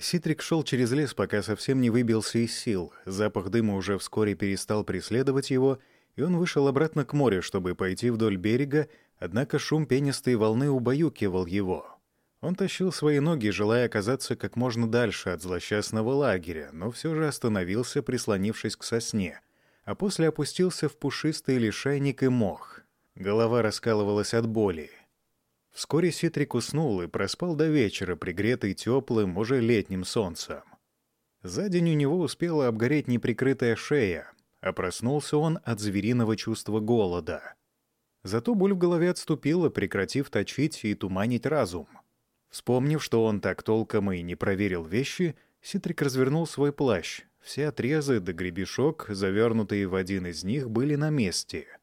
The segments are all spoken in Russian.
Ситрик шел через лес, пока совсем не выбился из сил. Запах дыма уже вскоре перестал преследовать его, и он вышел обратно к морю, чтобы пойти вдоль берега, однако шум пенистой волны убаюкивал его. Он тащил свои ноги, желая оказаться как можно дальше от злосчастного лагеря, но все же остановился, прислонившись к сосне, а после опустился в пушистый лишайник и мох. Голова раскалывалась от боли. Вскоре Ситрик уснул и проспал до вечера, пригретый теплым, уже летним солнцем. За день у него успела обгореть неприкрытая шея, а проснулся он от звериного чувства голода. Зато боль в голове отступила, прекратив точить и туманить разум. Вспомнив, что он так толком и не проверил вещи, Ситрик развернул свой плащ. Все отрезы да гребешок, завернутые в один из них, были на месте —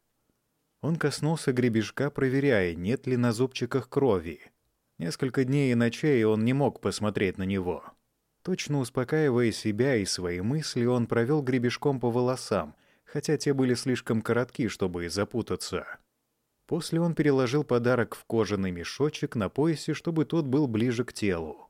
он коснулся гребешка, проверяя, нет ли на зубчиках крови. Несколько дней и ночей он не мог посмотреть на него. Точно успокаивая себя и свои мысли, он провел гребешком по волосам, хотя те были слишком коротки, чтобы запутаться. После он переложил подарок в кожаный мешочек на поясе, чтобы тот был ближе к телу.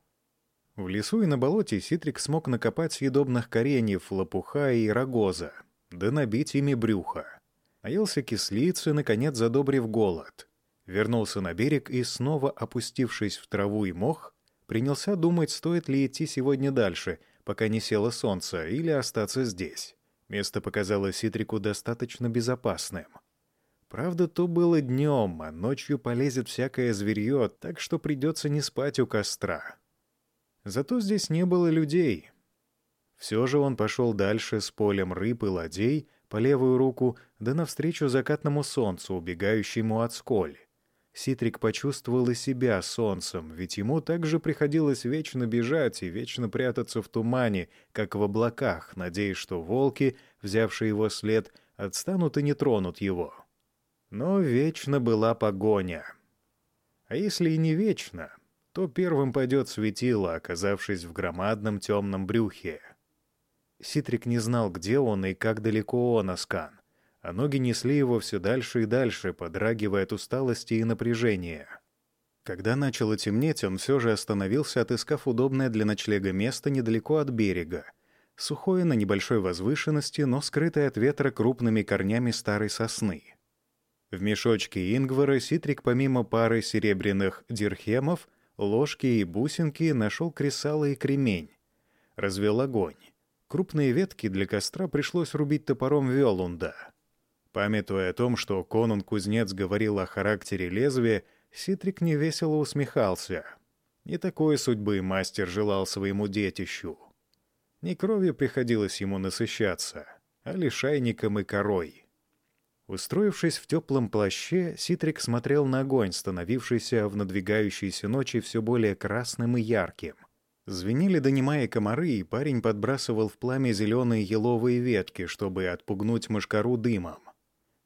В лесу и на болоте Ситрик смог накопать съедобных кореньев, лопуха и рогоза, да набить ими брюхо. Наелся кислицы, наконец задобрив голод. Вернулся на берег и, снова опустившись в траву и мох, принялся думать, стоит ли идти сегодня дальше, пока не село солнце, или остаться здесь. Место показалось Ситрику достаточно безопасным. Правда, то было днем, а ночью полезет всякое зверье, так что придется не спать у костра. Зато здесь не было людей. Все же он пошел дальше с полем рыб и ладей, по левую руку, да навстречу закатному солнцу, убегающему от сколь. Ситрик почувствовал и себя солнцем, ведь ему также приходилось вечно бежать и вечно прятаться в тумане, как в облаках, надеясь, что волки, взявшие его след, отстанут и не тронут его. Но вечно была погоня. А если и не вечно, то первым пойдет светило, оказавшись в громадном темном брюхе. Ситрик не знал, где он и как далеко он, Аскан, а ноги несли его все дальше и дальше, подрагивая от усталости и напряжения. Когда начало темнеть, он все же остановился, отыскав удобное для ночлега место недалеко от берега. Сухое на небольшой возвышенности, но скрытое от ветра крупными корнями старой сосны. В мешочке Ингвара Ситрик помимо пары серебряных дирхемов, ложки и бусинки нашел кресало и кремень. Развел огонь. Крупные ветки для костра пришлось рубить топором Велунда. Памятуя о том, что Конун-кузнец говорил о характере лезвия, Ситрик невесело усмехался. Не такой судьбы мастер желал своему детищу. Не кровью приходилось ему насыщаться, а лишайником и корой. Устроившись в теплом плаще, Ситрик смотрел на огонь, становившийся в надвигающейся ночи все более красным и ярким. Звенели донимая комары, и парень подбрасывал в пламя зеленые еловые ветки, чтобы отпугнуть мышкару дымом.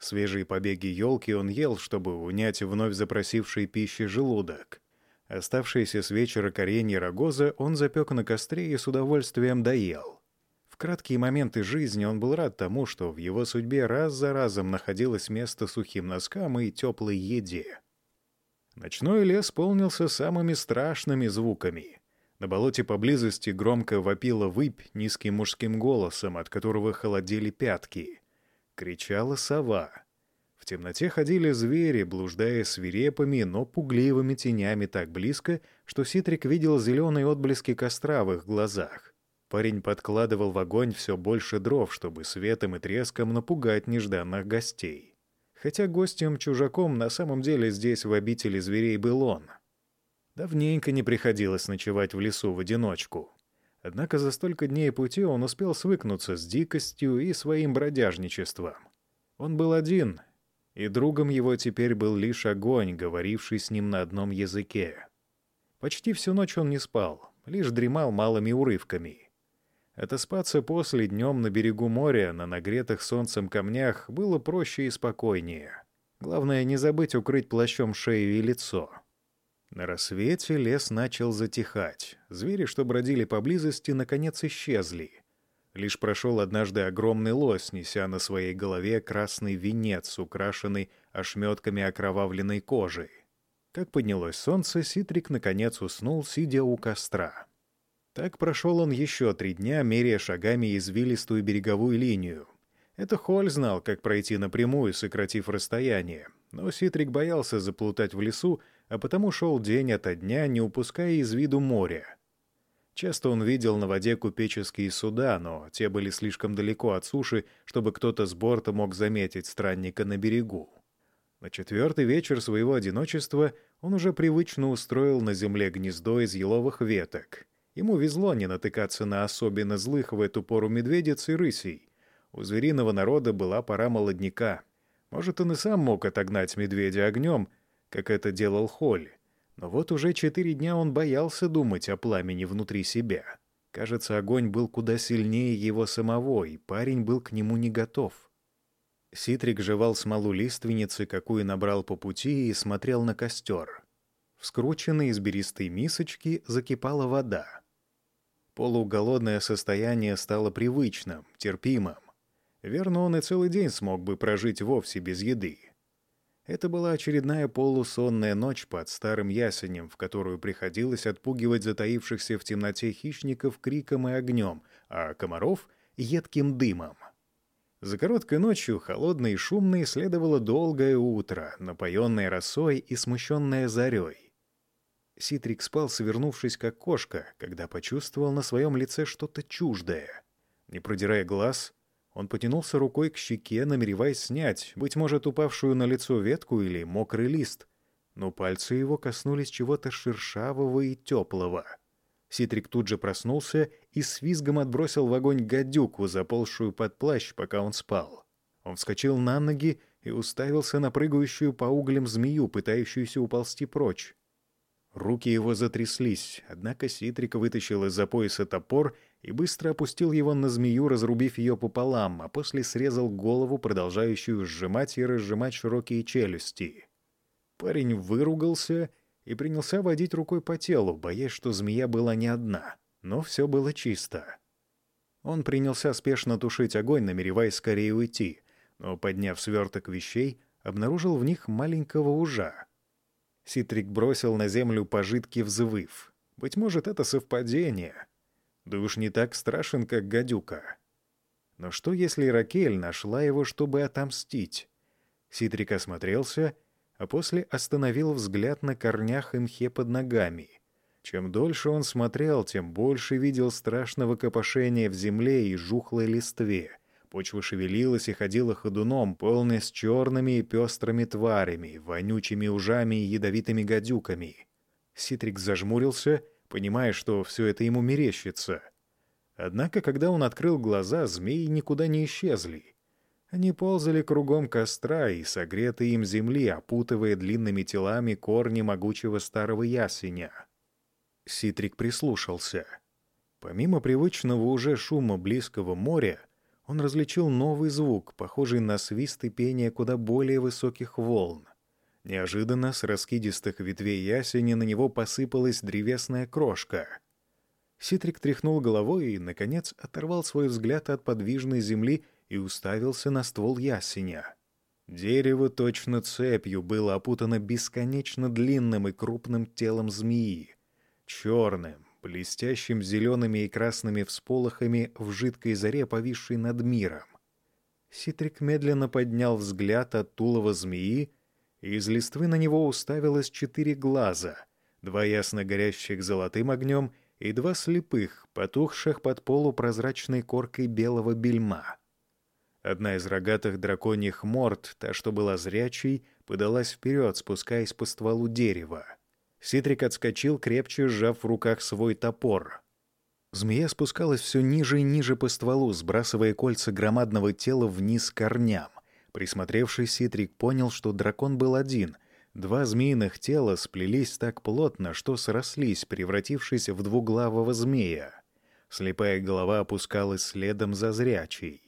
Свежие побеги елки он ел, чтобы унять вновь запросивший пищи желудок. Оставшиеся с вечера коренья рогоза он запек на костре и с удовольствием доел. В краткие моменты жизни он был рад тому, что в его судьбе раз за разом находилось место сухим носкам и теплой еде. Ночной лес полнился самыми страшными звуками — на болоте поблизости громко вопила выпь низким мужским голосом, от которого холодели пятки. Кричала сова. В темноте ходили звери, блуждая свирепыми, но пугливыми тенями так близко, что Ситрик видел зеленые отблески костра в их глазах. Парень подкладывал в огонь все больше дров, чтобы светом и треском напугать нежданных гостей. Хотя гостем-чужаком на самом деле здесь в обители зверей был он — Давненько не приходилось ночевать в лесу в одиночку. Однако за столько дней пути он успел свыкнуться с дикостью и своим бродяжничеством. Он был один, и другом его теперь был лишь огонь, говоривший с ним на одном языке. Почти всю ночь он не спал, лишь дремал малыми урывками. Отоспаться после днем на берегу моря, на нагретых солнцем камнях, было проще и спокойнее. Главное, не забыть укрыть плащом шею и лицо — на рассвете лес начал затихать. Звери, что бродили поблизости, наконец исчезли. Лишь прошел однажды огромный лось, неся на своей голове красный венец, украшенный ошметками окровавленной кожи. Как поднялось солнце, Ситрик наконец уснул, сидя у костра. Так прошел он еще три дня, меряя шагами извилистую береговую линию. Это Холь знал, как пройти напрямую, сократив расстояние. Но Ситрик боялся заплутать в лесу, а потому шел день ото дня, не упуская из виду моря. Часто он видел на воде купеческие суда, но те были слишком далеко от суши, чтобы кто-то с борта мог заметить странника на берегу. На четвертый вечер своего одиночества он уже привычно устроил на земле гнездо из еловых веток. Ему везло не натыкаться на особенно злых в эту пору медведиц и рысей. У звериного народа была пора молодняка. Может, он и сам мог отогнать медведя огнем, как это делал Холли. Но вот уже четыре дня он боялся думать о пламени внутри себя. Кажется, огонь был куда сильнее его самого, и парень был к нему не готов. Ситрик жевал смолу лиственницы, какую набрал по пути, и смотрел на костер. В скрученной из беристой мисочки закипала вода. Полуголодное состояние стало привычным, терпимым. Верно, он и целый день смог бы прожить вовсе без еды. Это была очередная полусонная ночь под старым ясенем, в которую приходилось отпугивать затаившихся в темноте хищников криком и огнем, а комаров — едким дымом. За короткой ночью, холодной и шумной, следовало долгое утро, напоенное росой и смущенное зарей. Ситрик спал, свернувшись как кошка, когда почувствовал на своем лице что-то чуждое. Не продирая глаз, он потянулся рукой к щеке, намереваясь снять, быть может, упавшую на лицо ветку или мокрый лист. Но пальцы его коснулись чего-то шершавого и теплого. Ситрик тут же проснулся и с визгом отбросил в огонь гадюку, заползшую под плащ, пока он спал. Он вскочил на ноги и уставился на прыгающую по углям змею, пытающуюся уползти прочь. Руки его затряслись, однако Ситрик вытащил из-за пояса топор и быстро опустил его на змею, разрубив ее пополам, а после срезал голову, продолжающую сжимать и разжимать широкие челюсти. Парень выругался и принялся водить рукой по телу, боясь, что змея была не одна, но все было чисто. Он принялся спешно тушить огонь, намереваясь скорее уйти, но, подняв сверток вещей, обнаружил в них маленького ужа — Ситрик бросил на землю пожитки, взвыв. Быть может, это совпадение. Да уж не так страшен, как гадюка. Но что, если Ракель нашла его, чтобы отомстить? Ситрик осмотрелся, а после остановил взгляд на корнях и мхе под ногами. Чем дольше он смотрел, тем больше видел страшного копошения в земле и жухлой листве — Почва шевелилась и ходила ходуном, полная с черными и пестрыми тварями, вонючими ужами и ядовитыми гадюками. Ситрик зажмурился, понимая, что все это ему мерещится. Однако, когда он открыл глаза, змеи никуда не исчезли. Они ползали кругом костра и согретой им земли, опутывая длинными телами корни могучего старого ясеня. Ситрик прислушался. Помимо привычного уже шума близкого моря, он различил новый звук, похожий на свист и пение куда более высоких волн. Неожиданно с раскидистых ветвей ясени на него посыпалась древесная крошка. Ситрик тряхнул головой и, наконец, оторвал свой взгляд от подвижной земли и уставился на ствол ясеня. Дерево точно цепью было опутано бесконечно длинным и крупным телом змеи, черным, блестящим зелеными и красными всполохами в жидкой заре, повисшей над миром. Ситрик медленно поднял взгляд от тулова змеи, и из листвы на него уставилось четыре глаза, два ясно горящих золотым огнем и два слепых, потухших под полупрозрачной коркой белого бельма. Одна из рогатых драконьих морд, та, что была зрячей, подалась вперед, спускаясь по стволу дерева. Ситрик отскочил, крепче сжав в руках свой топор. Змея спускалась все ниже и ниже по стволу, сбрасывая кольца громадного тела вниз корням. Присмотревшись, Ситрик понял, что дракон был один. Два змеиных тела сплелись так плотно, что срослись, превратившись в двуглавого змея. Слепая голова опускалась следом за зрячей,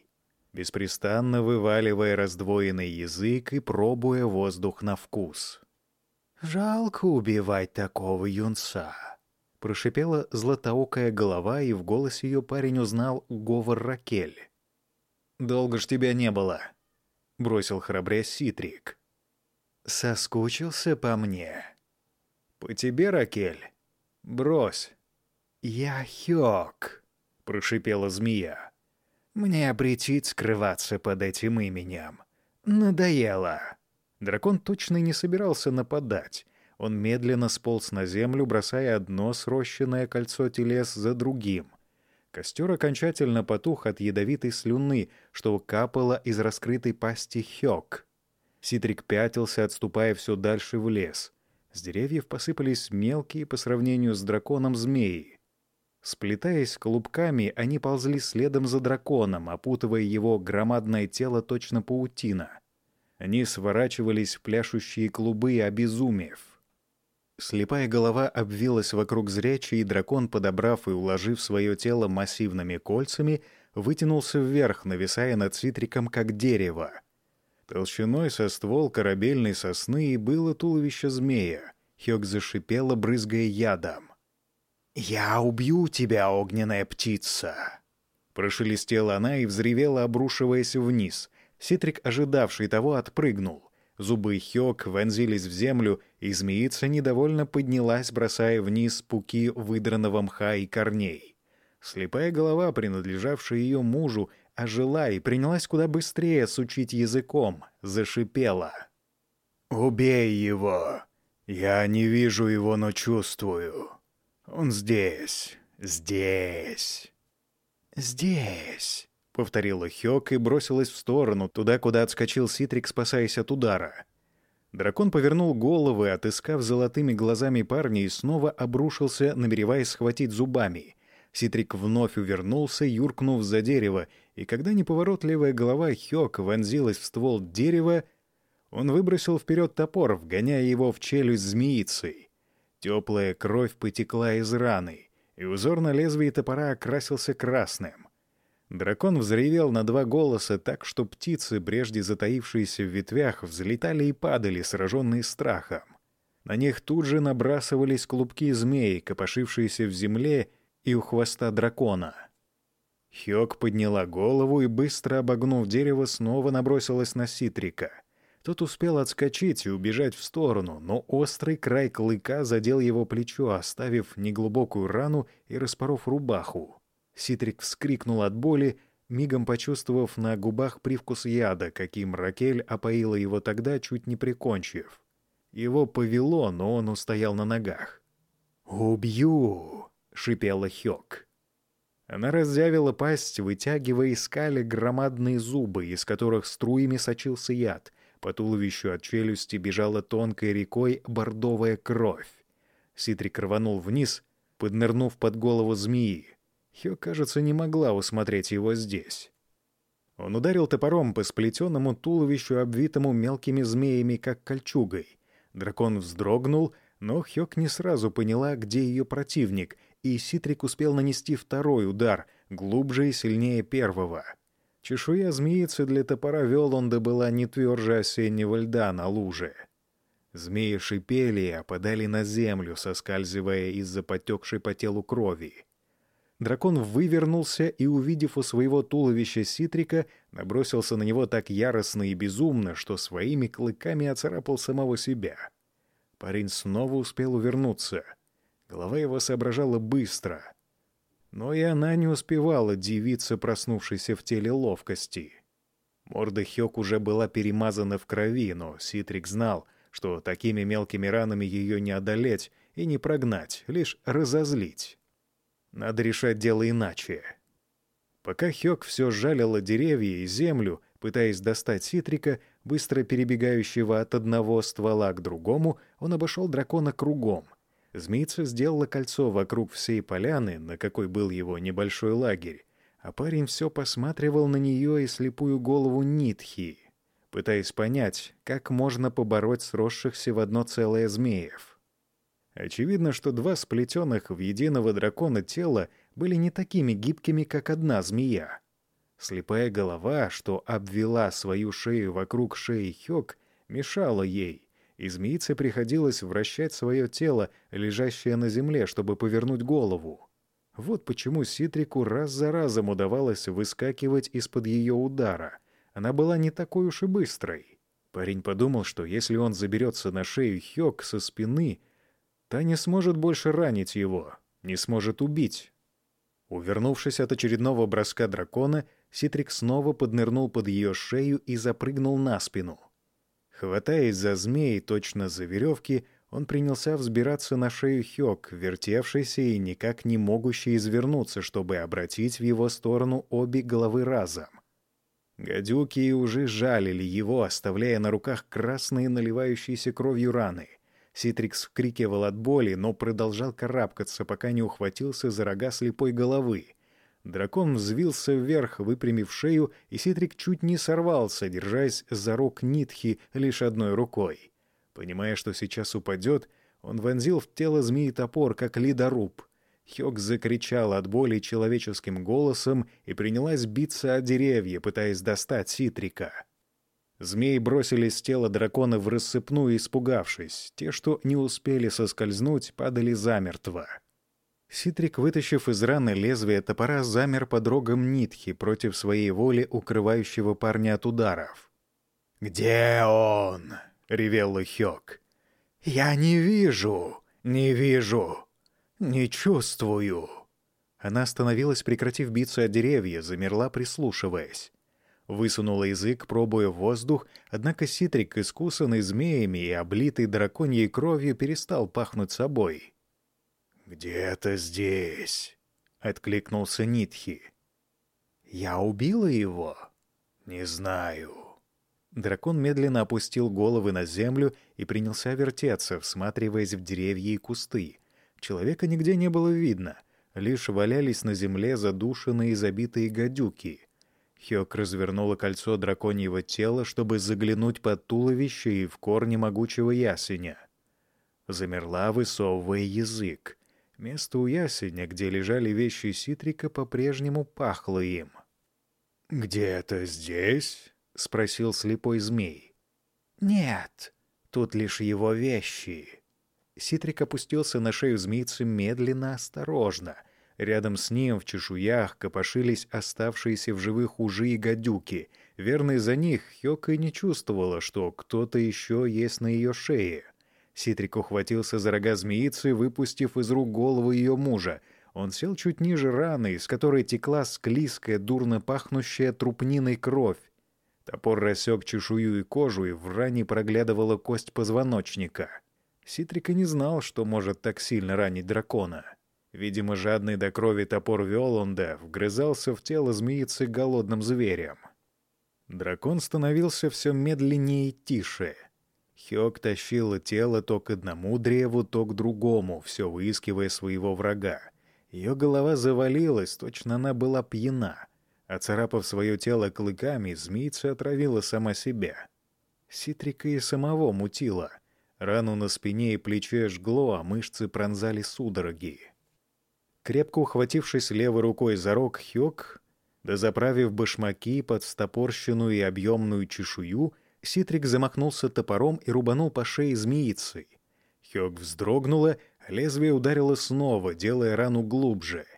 беспрестанно вываливая раздвоенный язык и пробуя воздух на вкус. «Жалко убивать такого юнца», — прошипела златоокая голова, и в голосе ее парень узнал говор Ракель. «Долго ж тебя не было», — бросил храбрясь Ситрик. «Соскучился по мне?» «По тебе, Ракель? Брось. «Я Хёк», — прошипела змея. «Мне претит скрываться под этим именем. Надоело». Дракон точно не собирался нападать. Он медленно сполз на землю, бросая одно срощенное кольцо телес за другим. Костер окончательно потух от ядовитой слюны, что капало из раскрытой пасти Хёк. Ситрик пятился, отступая все дальше в лес. С деревьев посыпались мелкие по сравнению с драконом змеи. Сплетаясь клубками, они ползли следом за драконом, опутывая его громадное тело точно паутина. Они сворачивались в пляшущие клубы, обезумев. Слепая голова обвилась вокруг зрячей, и дракон, подобрав и уложив свое тело массивными кольцами, вытянулся вверх, нависая над Ситриком, как дерево. Толщиной со ствол корабельной сосны и было туловище змея. Хёк зашипела, брызгая ядом. «Я убью тебя, огненная птица!» Прошелестела она и взревела, обрушиваясь вниз. Ситрик, ожидавший того, отпрыгнул. Зубы Хёк вонзились в землю, и змеица недовольно поднялась, бросая вниз пуки выдранного мха и корней. Слепая голова, принадлежавшая ее мужу, ожила и принялась куда быстрее сучить языком, зашипела. «Убей его! Я не вижу его, но чувствую. Он здесь, здесь, здесь!» — повторила Хёк и бросилась в сторону, туда, куда отскочил Ситрик, спасаясь от удара. Дракон повернул головы, отыскав золотыми глазами парня, и снова обрушился, намереваясь схватить зубами. Ситрик вновь увернулся, юркнув за дерево, и когда неповоротливая голова Хёк вонзилась в ствол дерева, он выбросил вперед топор, вгоняя его в челюсть змеицей. Теплая кровь потекла из раны, и узор на лезвии топора окрасился красным. Дракон взревел на два голоса так, что птицы, прежде затаившиеся в ветвях, взлетали и падали, сраженные страхом. На них тут же набрасывались клубки змей, копошившиеся в земле и у хвоста дракона. Хёк подняла голову и, быстро обогнув дерево, снова набросилась на Ситрика. Тот успел отскочить и убежать в сторону, но острый край клыка задел его плечо, оставив неглубокую рану и распоров рубаху. Ситрик вскрикнул от боли, мигом почувствовав на губах привкус яда, каким Ракель опоила его тогда, чуть не прикончив. Его повело, но он устоял на ногах. «Убью!» — шипела Хёк. Она разъявила пасть, вытягивая из скали громадные зубы, из которых струями сочился яд. По туловищу от челюсти бежала тонкой рекой бордовая кровь. Ситрик рванул вниз, поднырнув под голову змеи. Хё, кажется, не могла усмотреть его здесь. Он ударил топором по сплетенному туловищу, обвитому мелкими змеями, как кольчугой. Дракон вздрогнул, но Хёк не сразу поняла, где ее противник, и Ситрик успел нанести второй удар, глубже и сильнее первого. Чешуя змеицы для топора Велонда была не тверже осеннего льда на луже. Змеи шипели и опадали на землю, соскальзывая из-за потекшей по телу крови. Дракон вывернулся и, увидев у своего туловища Ситрика, набросился на него так яростно и безумно, что своими клыками оцарапал самого себя. Парень снова успел увернуться. Голова его соображала быстро. Но и она не успевала дивиться проснувшейся в теле ловкости. Морда Хёк уже была перемазана в крови, но Ситрик знал, что такими мелкими ранами ее не одолеть и не прогнать, лишь разозлить. Надо решать дело иначе. Пока Хёк все жалила деревья и землю, пытаясь достать Ситрика, быстро перебегающего от одного ствола к другому, он обошел дракона кругом. Змейца сделала кольцо вокруг всей поляны, на какой был его небольшой лагерь, а парень все посматривал на нее и слепую голову Нитхи, пытаясь понять, как можно побороть сросшихся в одно целое змеев. Очевидно, что два сплетенных в единого дракона тела были не такими гибкими, как одна змея. Слепая голова, что обвела свою шею вокруг шеи Хёк, мешала ей, и змеице приходилось вращать свое тело, лежащее на земле, чтобы повернуть голову. Вот почему Ситрику раз за разом удавалось выскакивать из-под ее удара. Она была не такой уж и быстрой. Парень подумал, что если он заберется на шею Хёк со спины — Та не сможет больше ранить его. не сможет убить. Увернувшись от очередного броска дракона, Ситрик снова поднырнул под ее шею и запрыгнул на спину. Хватаясь за змеи, точно за веревки, он принялся взбираться на шею Хёк, вертевшийся и никак не могущий извернуться, чтобы обратить в его сторону обе головы разом. Гадюки уже жалили его, оставляя на руках красные наливающиеся кровью раны. Ситрикс вкрикивал от боли, но продолжал карабкаться, пока не ухватился за рога слепой головы. Дракон взвился вверх, выпрямив шею, и Ситрик чуть не сорвался, держась за рог Нитхи лишь одной рукой. Понимая, что сейчас упадет, он вонзил в тело змеи топор, как ледоруб. Хёк закричал от боли человеческим голосом и принялась биться о деревья, пытаясь достать Ситрика. Змеи бросились с тела дракона в рассыпную, испугавшись. Те, что не успели соскользнуть, падали замертво. Ситрик, вытащив из раны лезвие топора, замер под рогом нитхи против своей воли укрывающего парня от ударов. «Где он?» — ревел Хёк. «Я не вижу, не вижу, не чувствую». Она остановилась, прекратив биться о деревья, замерла, прислушиваясь. Высунула язык, пробуя воздух, однако ситрик, искусанный змеями и облитый драконьей кровью, перестал пахнуть собой. «Где-то здесь», — откликнулся Нитхи. «Я убила его?» «Не знаю». Дракон медленно опустил головы на землю и принялся вертеться, всматриваясь в деревья и кусты. Человека нигде не было видно, лишь валялись на земле задушенные и забитые гадюки. Хёк развернула кольцо драконьего тела, чтобы заглянуть под туловище и в корни могучего ясеня. Замерла, высовывая язык. Место у ясеня, где лежали вещи Ситрика, по-прежнему пахло им. «Где-то здесь?» — спросил слепой змей. «Нет, тут лишь его вещи». Ситрик опустился на шею змейцы медленно, осторожно. Рядом с ним в чешуях копошились оставшиеся в живых ужи и гадюки. Верный за них, Хёка не чувствовала, что кто-то еще есть на ее шее. Ситрик ухватился за рога змеицы, выпустив из рук голову ее мужа. Он сел чуть ниже раны, из которой текла склизкая, дурно пахнущая трупниной кровь. Топор рассек чешую и кожу, и в ране проглядывала кость позвоночника. Ситрика не знал, что может так сильно ранить дракона. Видимо, жадный до крови топор Виоланда вгрызался в тело змеицы голодным зверем. Дракон становился все медленнее и тише. Хёк тащила тело то к одному древу, то к другому, все выискивая своего врага. Ее голова завалилась, точно она была пьяна — Оцарапав свое тело клыками, змейца отравила сама себя. Ситрика и самого мутила. Рану на спине и плече жгло, а мышцы пронзали судороги. Крепко ухватившись левой рукой за рог Хёк, да заправив башмаки под стопорщину и объемную чешую, Ситрик замахнулся топором и рубанул по шее змеицей. Хёк вздрогнула, лезвие ударило снова, делая рану глубже —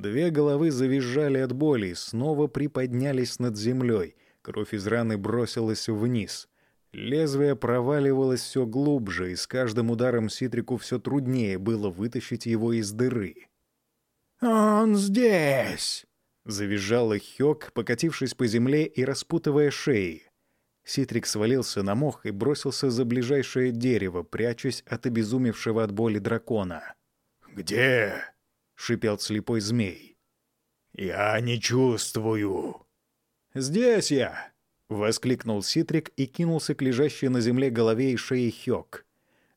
Две головы завизжали от боли и снова приподнялись над землей. Кровь из раны бросилась вниз. Лезвие проваливалось все глубже, и с каждым ударом Ситрику все труднее было вытащить его из дыры. «Он здесь!» — завизжала Хёк, покатившись по земле и распутывая шеи. Ситрик свалился на мох и бросился за ближайшее дерево, прячась от обезумевшего от боли дракона. «Где?» шипел слепой змей. «Я не чувствую». «Здесь я!» — воскликнул Ситрик и кинулся к лежащей на земле голове и шее Хёк.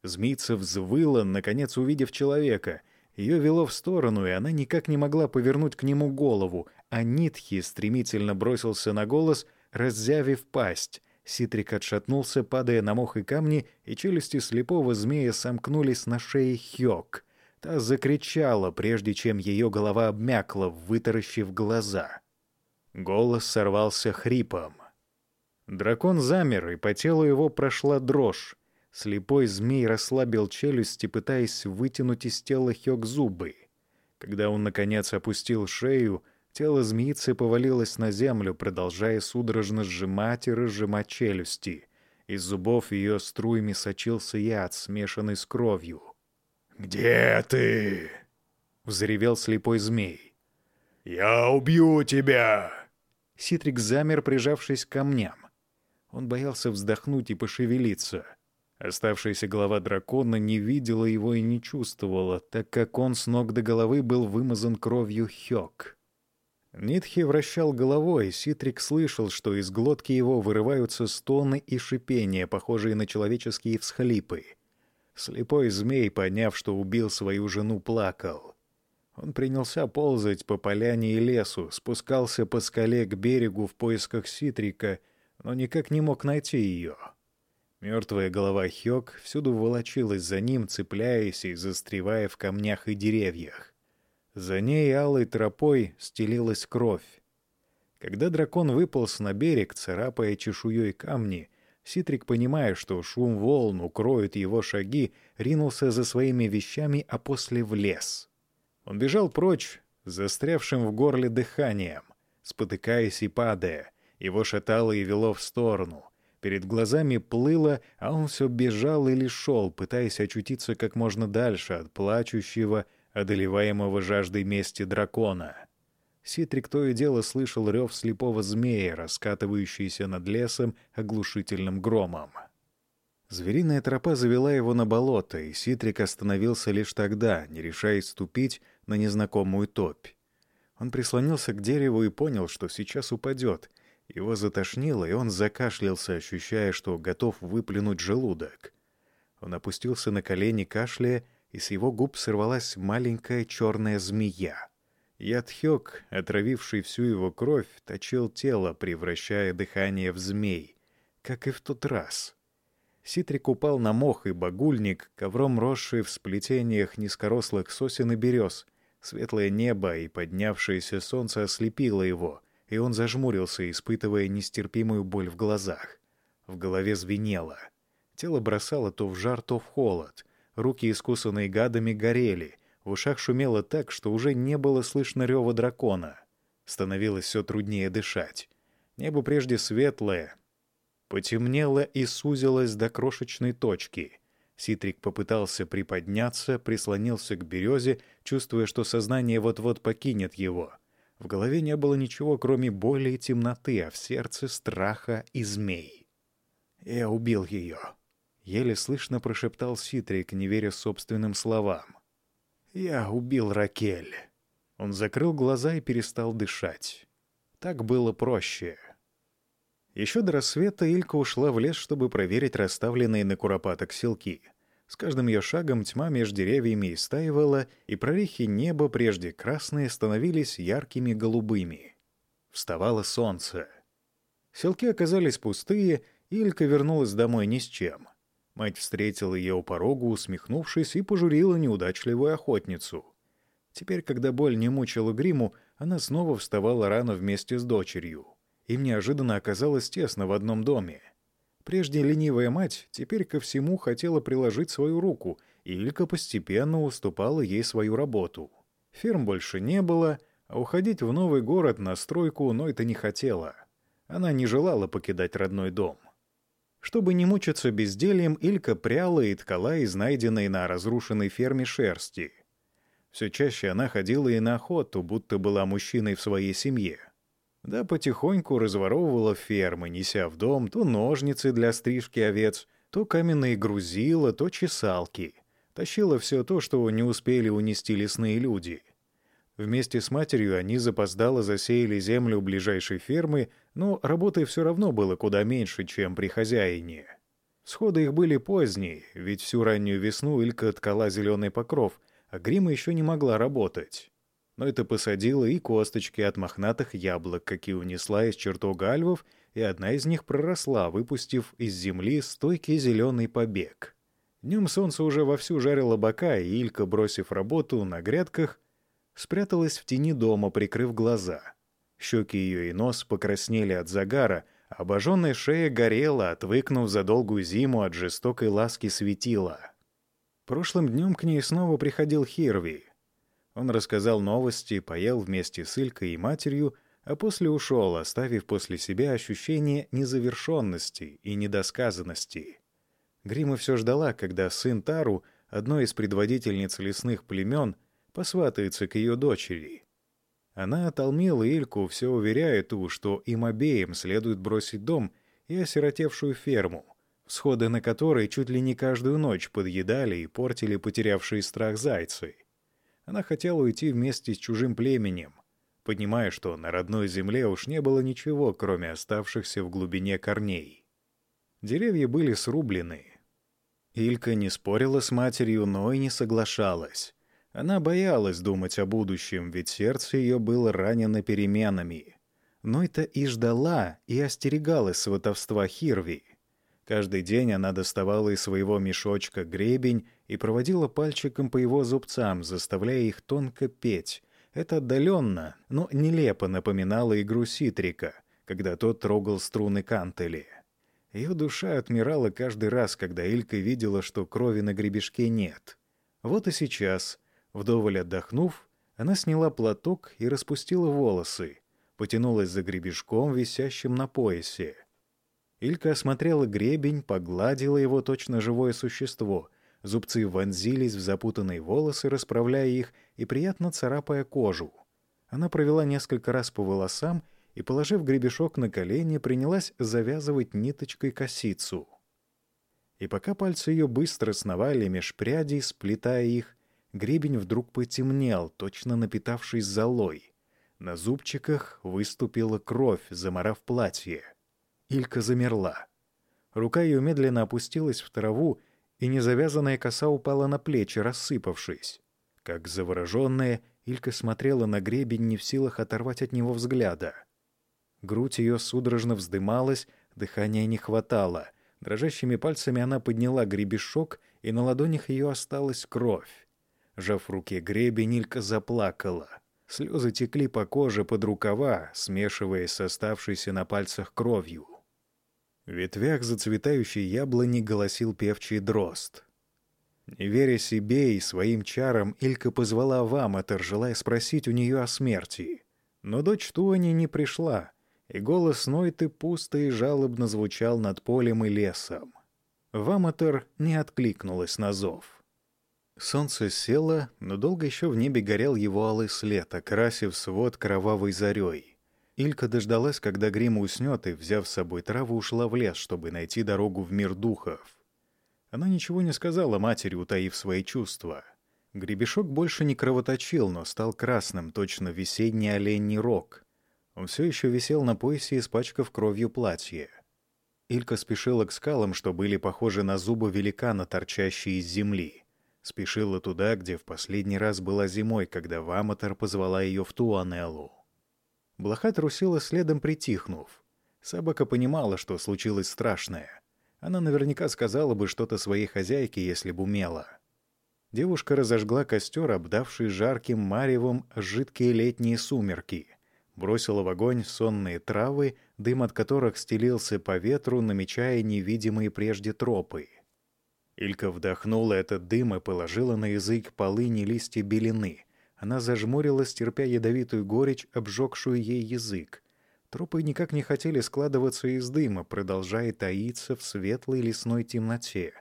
Змейца взвыла, наконец увидев человека. Ее вело в сторону, и она никак не могла повернуть к нему голову, а Нитхи стремительно бросился на голос, раззявив пасть. Ситрик отшатнулся, падая на мох и камни, и челюсти слепого змея сомкнулись на шее Хёк — Та закричала, прежде чем ее голова обмякла, вытаращив глаза. Голос сорвался хрипом. Дракон замер, и по телу его прошла дрожь. Слепой змей расслабил челюсти, пытаясь вытянуть из тела Хёк зубы. Когда он, наконец, опустил шею, тело змеицы повалилось на землю, продолжая судорожно сжимать и разжимать челюсти. Из зубов ее струями сочился яд, смешанный с кровью. «Где ты?» — взревел слепой змей. «Я убью тебя!» Ситрик замер, прижавшись к камням. Он боялся вздохнуть и пошевелиться. Оставшаяся голова дракона не видела его и не чувствовала, так как он с ног до головы был вымазан кровью Хёк. Нитхи вращал головой, Ситрик слышал, что из глотки его вырываются стоны и шипения, похожие на человеческие всхлипы. Слепой змей, поняв, что убил свою жену, плакал. Он принялся ползать по поляне и лесу, спускался по скале к берегу в поисках Ситрика, но никак не мог найти ее. Мертвая голова Хёк всюду волочилась за ним, цепляясь и застревая в камнях и деревьях. За ней алой тропой стелилась кровь. Когда дракон выполз на берег, царапая чешуей камни, Ситрик, понимая, что шум волн укроет его шаги, ринулся за своими вещами, а после в лес. Он бежал прочь, застрявшим в горле дыханием, спотыкаясь и падая. Его шатало и вело в сторону. Перед глазами плыло, а он все бежал или шел, пытаясь очутиться как можно дальше от плачущего, одолеваемого жаждой мести дракона. Ситрик то и дело слышал рев слепого змея, раскатывающийся над лесом оглушительным громом. Звериная тропа завела его на болото, и Ситрик остановился лишь тогда, не решаясь ступить на незнакомую топь. Он прислонился к дереву и понял, что сейчас упадет. Его затошнило, и он закашлялся, ощущая, что готов выплюнуть желудок. Он опустился на колени, кашляя, и с его губ сорвалась маленькая черная змея. Ядхёк, отравивший всю его кровь, точил тело, превращая дыхание в змей, как и в тот раз. Ситрик упал на мох и багульник, ковром росший в сплетениях низкорослых сосен и берез. Светлое небо и поднявшееся солнце ослепило его, и он зажмурился, испытывая нестерпимую боль в глазах. В голове звенело. Тело бросало то в жар, то в холод — Руки, искусанные гадами, горели. В ушах шумело так, что уже не было слышно рева дракона. Становилось все труднее дышать. Небо прежде светлое. Потемнело и сузилось до крошечной точки. Ситрик попытался приподняться, прислонился к березе, чувствуя, что сознание вот-вот покинет его. В голове не было ничего, кроме боли и темноты, а в сердце страха и змей. «Я убил ее», Еле слышно прошептал Ситрик, не веря собственным словам. «Я убил Ракель». Он закрыл глаза и перестал дышать. Так было проще. Еще до рассвета Илька ушла в лес, чтобы проверить расставленные на куропаток селки. С каждым ее шагом тьма между деревьями истаивала, и прорехи неба, прежде красные, становились яркими голубыми. Вставало солнце. Селки оказались пустые, и Илька вернулась домой ни с чем. Мать встретила ее у порога, усмехнувшись, и пожурила неудачливую охотницу. Теперь, когда боль не мучила гриму, она снова вставала рано вместе с дочерью. Им неожиданно оказалось тесно в одном доме. Прежде ленивая мать теперь ко всему хотела приложить свою руку, и Илька постепенно уступала ей свою работу. Ферм больше не было, а уходить в новый город на стройку Нойта не хотела. Она не желала покидать родной дом. Чтобы не мучиться бездельем, Илька пряла и ткала из найденной на разрушенной ферме шерсти. Все чаще она ходила и на охоту, будто была мужчиной в своей семье. Да потихоньку разворовывала фермы, неся в дом то ножницы для стрижки овец, то каменные грузила, то чесалки. Тащила все то, что не успели унести лесные люди — Вместе с матерью они запоздало засеяли землю ближайшей фермы, но работы все равно было куда меньше, чем при хозяине. Сходы их были поздние, ведь всю раннюю весну Илька ткала зеленый покров, а Грима еще не могла работать. Но это посадила и косточки от мохнатых яблок, какие унесла из чертога альвов, и одна из них проросла, выпустив из земли стойкий зеленый побег. Днем солнце уже вовсю жарило бока, и Илька, бросив работу на грядках, спряталась в тени дома, прикрыв глаза. Щеки ее и нос покраснели от загара, обожженная шея горела, отвыкнув за долгую зиму от жестокой ласки светила. Прошлым днем к ней снова приходил Хирви. Он рассказал новости, поел вместе с Илькой и матерью, а после ушел, оставив после себя ощущение незавершенности и недосказанности. Грима все ждала, когда сын Тару, одной из предводительниц лесных племен, посватается к ее дочери. Она отолмила Ильку, все уверяя ту, что им обеим следует бросить дом и осиротевшую ферму, всходы на которой чуть ли не каждую ночь подъедали и портили потерявшие страх зайцы. Она хотела уйти вместе с чужим племенем, понимая, что на родной земле уж не было ничего, кроме оставшихся в глубине корней. Деревья были срублены. Илька не спорила с матерью, но и не соглашалась. Она боялась думать о будущем, ведь сердце ее было ранено переменами. Но это и ждала, и остерегалась сватовства Хирви. Каждый день она доставала из своего мешочка гребень и проводила пальчиком по его зубцам, заставляя их тонко петь. Это отдаленно, но нелепо напоминало игру Ситрика, когда тот трогал струны кантели. Ее душа отмирала каждый раз, когда Илька видела, что крови на гребешке нет. Вот и сейчас — Вдоволь отдохнув, она сняла платок и распустила волосы, потянулась за гребешком, висящим на поясе. Илька осмотрела гребень, погладила его точно живое существо. Зубцы вонзились в запутанные волосы, расправляя их и приятно царапая кожу. Она провела несколько раз по волосам и, положив гребешок на колени, принялась завязывать ниточкой косицу. И пока пальцы ее быстро сновали меж прядей, сплетая их, Гребень вдруг потемнел, точно напитавшись золой. На зубчиках выступила кровь, заморав платье. Илька замерла. Рука ее медленно опустилась в траву, и незавязанная коса упала на плечи, рассыпавшись. Как завороженная, Илька смотрела на гребень, не в силах оторвать от него взгляда. Грудь ее судорожно вздымалась, дыхания не хватало. Дрожащими пальцами она подняла гребешок, и на ладонях ее осталась кровь. Жав в руке гребень, Илька заплакала. Слезы текли по коже под рукава, смешиваясь с оставшейся на пальцах кровью. Ветвях зацветающей яблони голосил певчий дрозд. Не веря себе и своим чарам, Илька позвала Ваматор, желая спросить у нее о смерти. Но дочь Туани не пришла, и голос Нойты пусто и жалобно звучал над полем и лесом. Ваматор не откликнулась на зов. Солнце село, но долго еще в небе горел его алый след, окрасив свод кровавой зарей. Илька дождалась, когда Грим уснет, и, взяв с собой траву, ушла в лес, чтобы найти дорогу в мир духов. Она ничего не сказала матери, утаив свои чувства. Гребешок больше не кровоточил, но стал красным, точно весенний оленей рог. Он все еще висел на поясе, испачкав кровью платье. Илька спешила к скалам, что были похожи на зубы великана, торчащие из земли. Спешила туда, где в последний раз была зимой, когда Ваматор позвала ее в Туанеллу. Блоха трусила следом, притихнув. Собака понимала, что случилось страшное. Она наверняка сказала бы что-то своей хозяйке, если бы умела. Девушка разожгла костер, обдавший жарким маревом жидкие летние сумерки. Бросила в огонь сонные травы, дым от которых стелился по ветру, намечая невидимые прежде тропы. Илька вдохнула этот дым и положила на язык полыни листья белины. Она зажмурилась, терпя ядовитую горечь, обжегшую ей язык. Трупы никак не хотели складываться из дыма, продолжая таиться в светлой лесной темноте.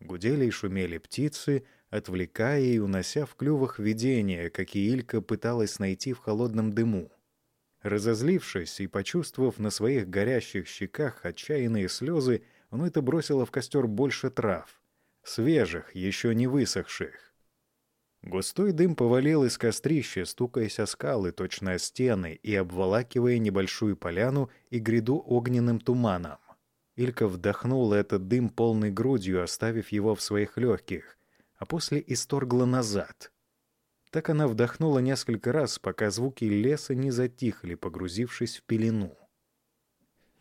Гудели и шумели птицы, отвлекая и унося в клювах видения, какие Илька пыталась найти в холодном дыму. Разозлившись и почувствовав на своих горящих щеках отчаянные слезы, он это бросила в костер больше трав — свежих, еще не высохших. Густой дым повалил из кострища, стукаясь о скалы, точно стены, и обволакивая небольшую поляну и гряду огненным туманом. Илька вдохнула этот дым полной грудью, оставив его в своих легких, а после исторгла назад. Так она вдохнула несколько раз, пока звуки леса не затихли, погрузившись в пелену.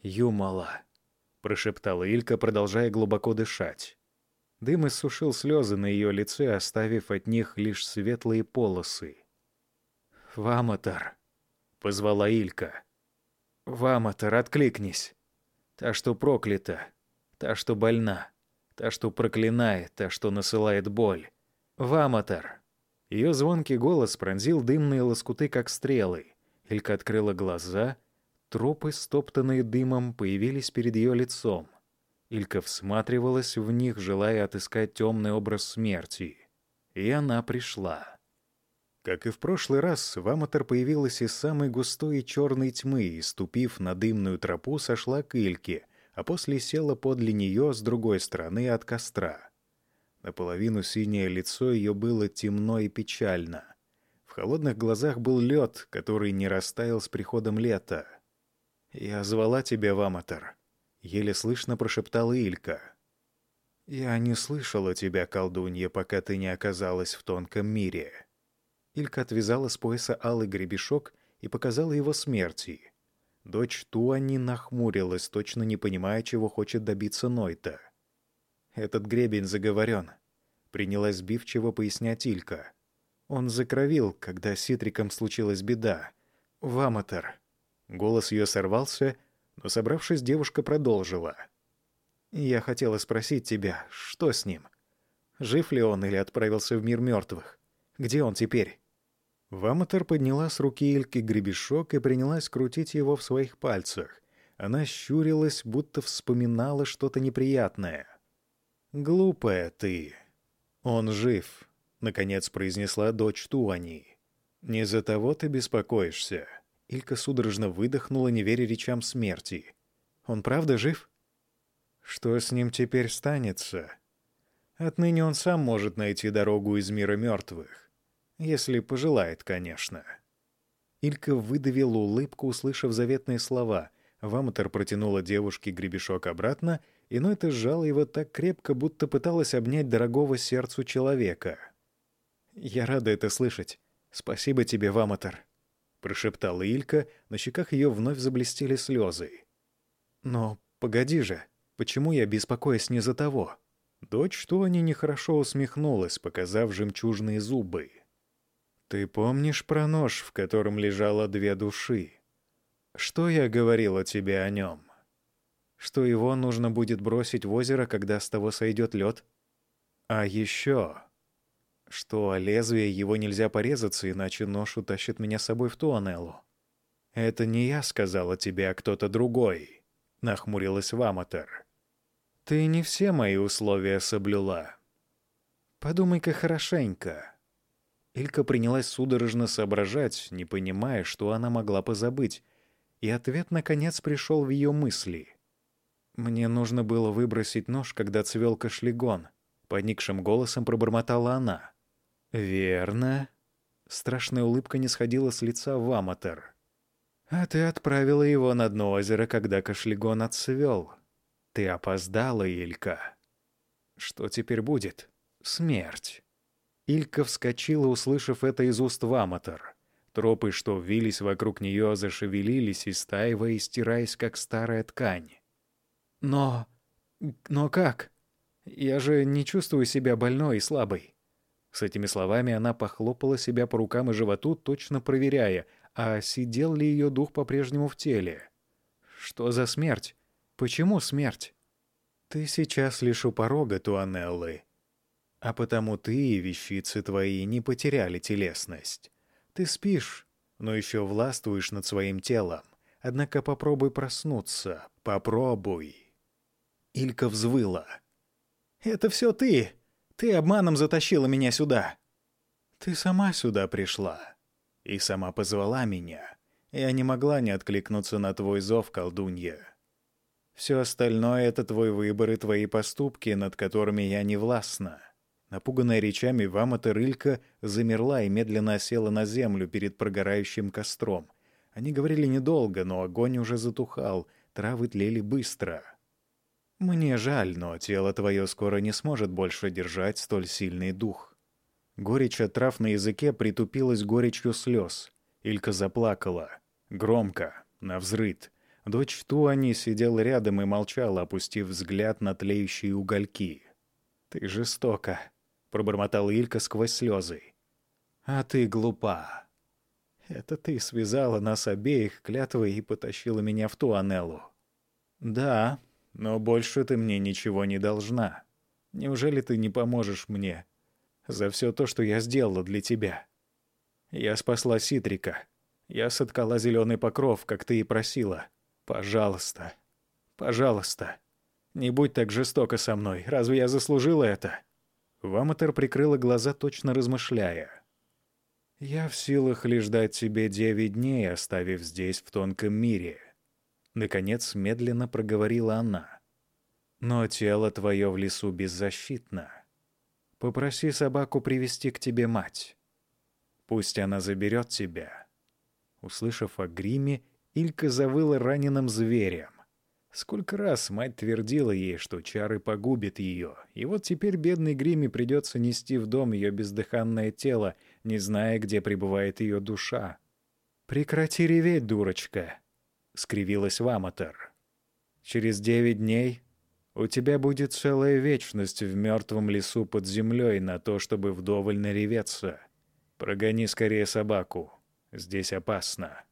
«Юмала!» — прошептала Илька, продолжая глубоко дышать. Дым иссушил слезы на ее лице, оставив от них лишь светлые полосы. «Вамотор!» — позвала Илька. «Вамотор, откликнись! Та, что проклята, та, что больна, та, что проклинает, та, что насылает боль. Вамотор!» Ее звонкий голос пронзил дымные лоскуты, как стрелы. Илька открыла глаза, тропы, стоптанные дымом, появились перед ее лицом. Илька всматривалась в них, желая отыскать темный образ смерти. И она пришла. Как и в прошлый раз, Вамотор появилась из самой густой черной тьмы и, ступив на дымную тропу, сошла к Ильке, а после села подле нее с другой стороны от костра. Наполовину синее лицо ее было темно и печально. В холодных глазах был лед, который не растаял с приходом лета. «Я звала тебя, Вамотор», — еле слышно прошептала Илька. «Я не слышала тебя, колдунья, пока ты не оказалась в тонком мире». Илька отвязала с пояса алый гребешок и показала его смерти. Дочь Туани нахмурилась, точно не понимая, чего хочет добиться Нойта. «Этот гребень заговорен», — принялась сбивчиво пояснять Илька. «Он закровил, когда с Ситриком случилась беда. Вамотор». Голос ее сорвался, но, собравшись, девушка продолжила. «Я хотела спросить тебя, что с ним? Жив ли он или отправился в мир мертвых? Где он теперь?» Вамотор подняла с руки Ильки гребешок и принялась крутить его в своих пальцах. Она щурилась, будто вспоминала что-то неприятное. «Глупая ты. Он жив», — наконец произнесла дочь Туани. «Не за того ты беспокоишься». Илька судорожно выдохнула, не веря речам смерти. «Он правда жив?» «Что с ним теперь станется?» «Отныне он сам может найти дорогу из мира мертвых. Если пожелает, конечно. Илька выдавила улыбку, услышав заветные слова. Вамотор протянула девушке гребешок обратно, и Нойта сжала его так крепко, будто пыталась обнять дорогого сердцу человека. «Я рада это слышать. Спасибо тебе, Вамотор», — прошептала Илька, на щеках ее вновь заблестели слезы. «Но погоди же, почему я беспокоюсь не за того?» Дочь что они нехорошо усмехнулась, показав жемчужные зубы. Ты помнишь про нож, в котором лежало две души? Что я говорил о тебе о нем? Что его нужно будет бросить в озеро, когда с того сойдет лед? А еще, что лезвие его нельзя порезаться, иначе нож утащит меня с собой в Туанеллу. Это не я сказала тебе, а кто-то другой, — нахмурилась Вамотер. Ты не все мои условия соблюла. Подумай-ка хорошенько. Илька принялась судорожно соображать, не понимая, что она могла позабыть, и ответ, наконец, пришел в ее мысли. «Мне нужно было выбросить нож, когда цвел кашлегон», — поникшим голосом пробормотала она. «Верно». Страшная улыбка не сходила с лица Вамотер. «А ты отправила его на дно озера, когда кашлегон отцвел. Ты опоздала, Илька. Что теперь будет? Смерть». Илька вскочила, услышав это из уст Вамотор. Тропы, что вились вокруг нее, зашевелились, истаивая и стираясь, как старая ткань. «Но... но как? Я же не чувствую себя больной и слабой». С этими словами она похлопала себя по рукам и животу, точно проверяя, а сидел ли ее дух по-прежнему в теле. «Что за смерть? Почему смерть?» «Ты сейчас лишь у порога, Туанеллы», а потому ты и вещицы твои не потеряли телесность. Ты спишь, но еще властвуешь над своим телом. Однако попробуй проснуться. Попробуй. Илька взвыла. «Это все ты! Ты обманом затащила меня сюда!» «Ты сама сюда пришла. И сама позвала меня. Я не могла не откликнуться на твой зов, колдунья. Все остальное — это твой выбор и твои поступки, над которыми я не властна. Напуганная речами Вамата Рылька замерла и медленно осела на землю перед прогорающим костром. Они говорили недолго, но огонь уже затухал, травы тлели быстро. «Мне жаль, но тело твое скоро не сможет больше держать столь сильный дух». Горечь от трав на языке притупилась горечью слез. Илька заплакала. Громко, навзрыд. Дочь Туани сидела рядом и молчала, опустив взгляд на тлеющие угольки. «Ты жестока», пробормотал Илька сквозь слезы. «А ты глупа. Это ты связала нас обеих клятвой и потащила меня в ту Анеллу. Да, но больше ты мне ничего не должна. Неужели ты не поможешь мне за все то, что я сделала для тебя? Я спасла Ситрика. Я соткала зеленый покров, как ты и просила. Пожалуйста, пожалуйста, не будь так жестоко со мной. Разве я заслужила это?» Вамотер прикрыла глаза, точно размышляя. Я в силах лишь дать тебе девять дней, оставив здесь, в тонком мире. Наконец, медленно проговорила она. Но тело твое в лесу беззащитно. Попроси собаку привести к тебе мать. Пусть она заберет тебя. Услышав о гриме, Илька завыла раненым зверем. Сколько раз мать твердила ей, что чары погубят ее, и вот теперь бедной Гриме придется нести в дом ее бездыханное тело, не зная, где пребывает ее душа. «Прекрати реветь, дурочка!» — скривилась Ваматор. «Через девять дней у тебя будет целая вечность в мертвом лесу под землей на то, чтобы вдоволь нареветься. Прогони скорее собаку. Здесь опасно».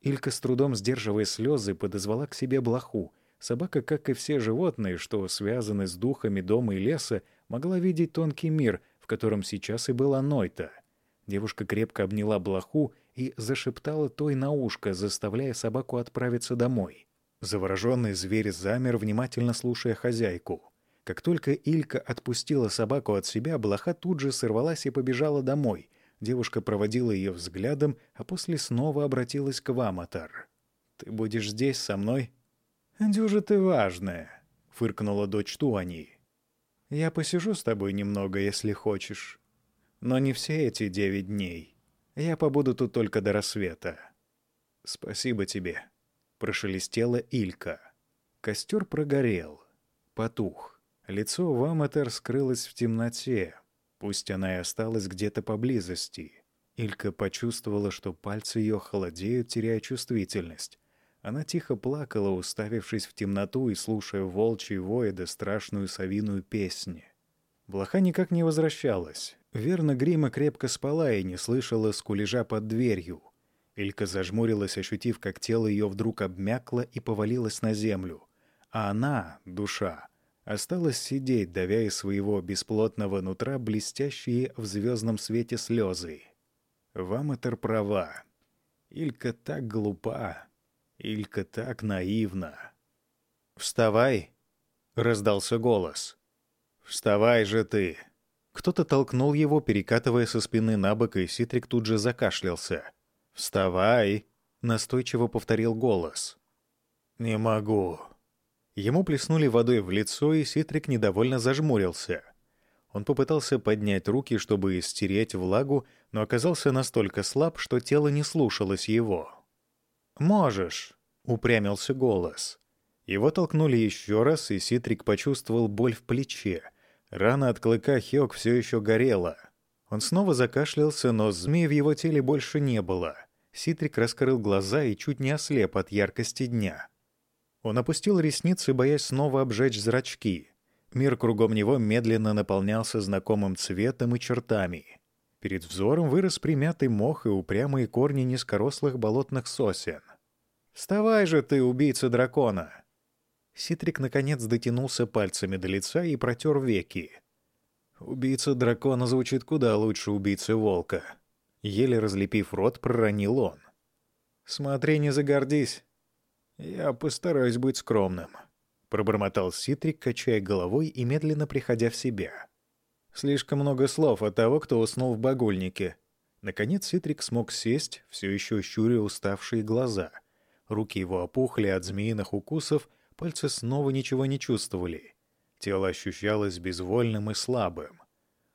Илька с трудом сдерживая слезы, подозвала к себе блоху. Собака, как и все животные, что связаны с духами дома и леса, могла видеть тонкий мир, в котором сейчас и была Нойта. Девушка крепко обняла блоху и зашептала той на ушко, заставляя собаку отправиться домой. Завороженный зверь замер, внимательно слушая хозяйку. Как только Илька отпустила собаку от себя, блоха тут же сорвалась и побежала домой — Девушка проводила ее взглядом, а после снова обратилась к Ваматар. «Ты будешь здесь со мной?» «Дюжа ты важная», — фыркнула дочь Туани. «Я посижу с тобой немного, если хочешь. Но не все эти девять дней. Я побуду тут только до рассвета». «Спасибо тебе», — прошелестела Илька. Костер прогорел, потух. Лицо Ваматер скрылось в темноте, Пусть она и осталась где-то поблизости. Илька почувствовала, что пальцы ее холодеют, теряя чувствительность. Она тихо плакала, уставившись в темноту и слушая волчий да страшную совиную песнь. Блоха никак не возвращалась. Верно, Грима крепко спала и не слышала скулежа под дверью. Илька зажмурилась, ощутив, как тело ее вдруг обмякло и повалилось на землю. А она, душа, Осталось сидеть, давя из своего бесплотного нутра блестящие в звездном свете слезы. Вамотер права. Илька так глупа. Илька так наивна. «Вставай!» — раздался голос. «Вставай же ты!» Кто-то толкнул его, перекатывая со спины на бок, и Ситрик тут же закашлялся. «Вставай!» — настойчиво повторил голос. «Не могу», Ему плеснули водой в лицо, и Ситрик недовольно зажмурился. Он попытался поднять руки, чтобы стереть влагу, но оказался настолько слаб, что тело не слушалось его. «Можешь», — упрямился голос. Его толкнули еще раз, и Ситрик почувствовал боль в плече. Рана от клыка Хёк все еще горела. Он снова закашлялся, но змей в его теле больше не было. Ситрик раскрыл глаза и чуть не ослеп от яркости дня. Он опустил ресницы, боясь снова обжечь зрачки. Мир кругом него медленно наполнялся знакомым цветом и чертами. Перед взором вырос примятый мох и упрямые корни низкорослых болотных сосен. «Вставай же ты, убийца дракона!» Ситрик наконец дотянулся пальцами до лица и протер веки. «Убийца дракона звучит куда лучше убийцы волка». Еле разлепив рот, проронил он. «Смотри, не загордись. «Я постараюсь быть скромным», — пробормотал Ситрик, качая головой и медленно приходя в себя. «Слишком много слов от того, кто уснул в багульнике». Наконец Ситрик смог сесть, все еще щуря уставшие глаза. Руки его опухли от змеиных укусов, пальцы снова ничего не чувствовали. Тело ощущалось безвольным и слабым.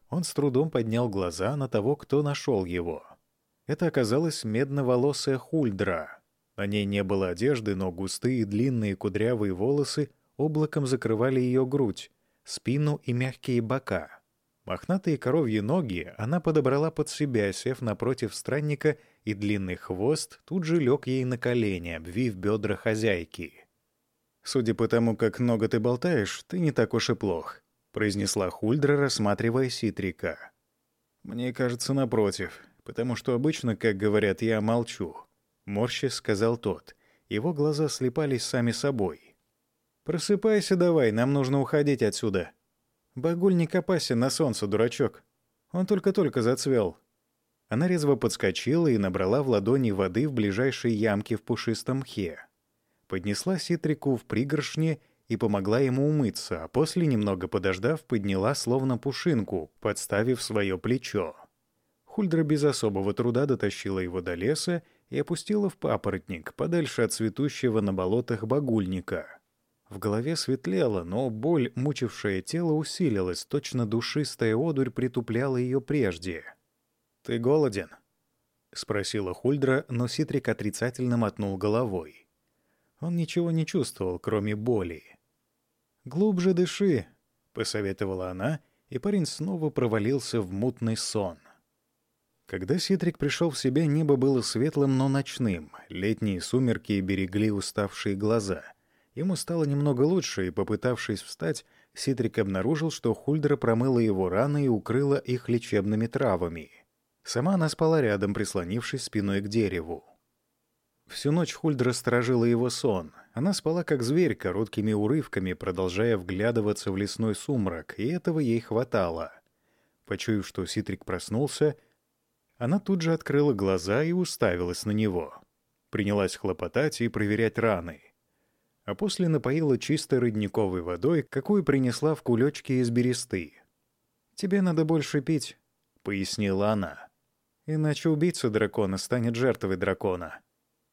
Он с трудом поднял глаза на того, кто нашел его. Это оказалась медноволосая Хульдра — на ней не было одежды, но густые длинные кудрявые волосы облаком закрывали ее грудь, спину и мягкие бока. Мохнатые коровьи ноги она подобрала под себя, сев напротив странника, и длинный хвост тут же лег ей на колени, обвив бедра хозяйки. «Судя по тому, как много ты болтаешь, ты не так уж и плох», — произнесла Хульдра, рассматривая Ситрика. «Мне кажется, напротив, потому что обычно, как говорят, я молчу. Морщис сказал тот. Его глаза слепались сами собой. «Просыпайся давай, нам нужно уходить отсюда». «Багульник опасен на солнце, дурачок. Он только-только зацвел». Она резво подскочила и набрала в ладони воды в ближайшей ямке в пушистом мхе. Поднесла Ситрику в пригоршне и помогла ему умыться, а после, немного подождав, подняла словно пушинку, подставив свое плечо. Хульдра без особого труда дотащила его до леса и опустила в папоротник, подальше от цветущего на болотах багульника. В голове светлело, но боль, мучившая тело, усилилась, точно душистая одурь притупляла ее прежде. «Ты голоден?» — спросила Хульдра, но Ситрик отрицательно мотнул головой. Он ничего не чувствовал, кроме боли. «Глубже дыши», — посоветовала она, и парень снова провалился в мутный сон. Когда Ситрик пришел в себя, небо было светлым, но ночным. Летние сумерки берегли уставшие глаза. Ему стало немного лучше, и, попытавшись встать, Ситрик обнаружил, что Хульдра промыла его раны и укрыла их лечебными травами. Сама она спала рядом, прислонившись спиной к дереву. Всю ночь Хульдра сторожила его сон. Она спала как зверь, короткими урывками, продолжая вглядываться в лесной сумрак, и этого ей хватало. Почуяв, что Ситрик проснулся, — она тут же открыла глаза и уставилась на него. Принялась хлопотать и проверять раны. А после напоила чистой родниковой водой, какую принесла в кулечке из бересты. «Тебе надо больше пить», — пояснила она. «Иначе убийца дракона станет жертвой дракона».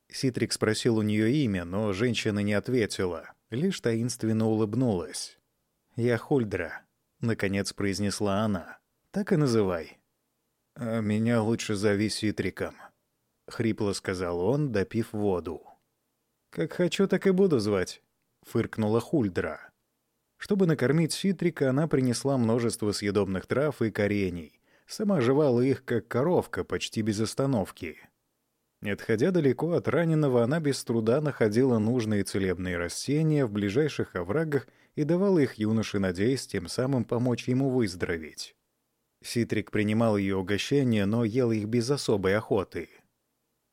Ситрик спросил у нее имя, но женщина не ответила, лишь таинственно улыбнулась. «Я Хульдра», — наконец произнесла она. «Так и называй». «А меня лучше зови Ситриком», — хрипло сказал он, допив воду. «Как хочу, так и буду звать», — фыркнула Хульдра. Чтобы накормить Ситрика, она принесла множество съедобных трав и корений. Сама жевала их, как коровка, почти без остановки. Не отходя далеко от раненого, она без труда находила нужные целебные растения в ближайших оврагах и давала их юноше, надеясь тем самым помочь ему выздороветь. Ситрик принимал ее угощения, но ел их без особой охоты.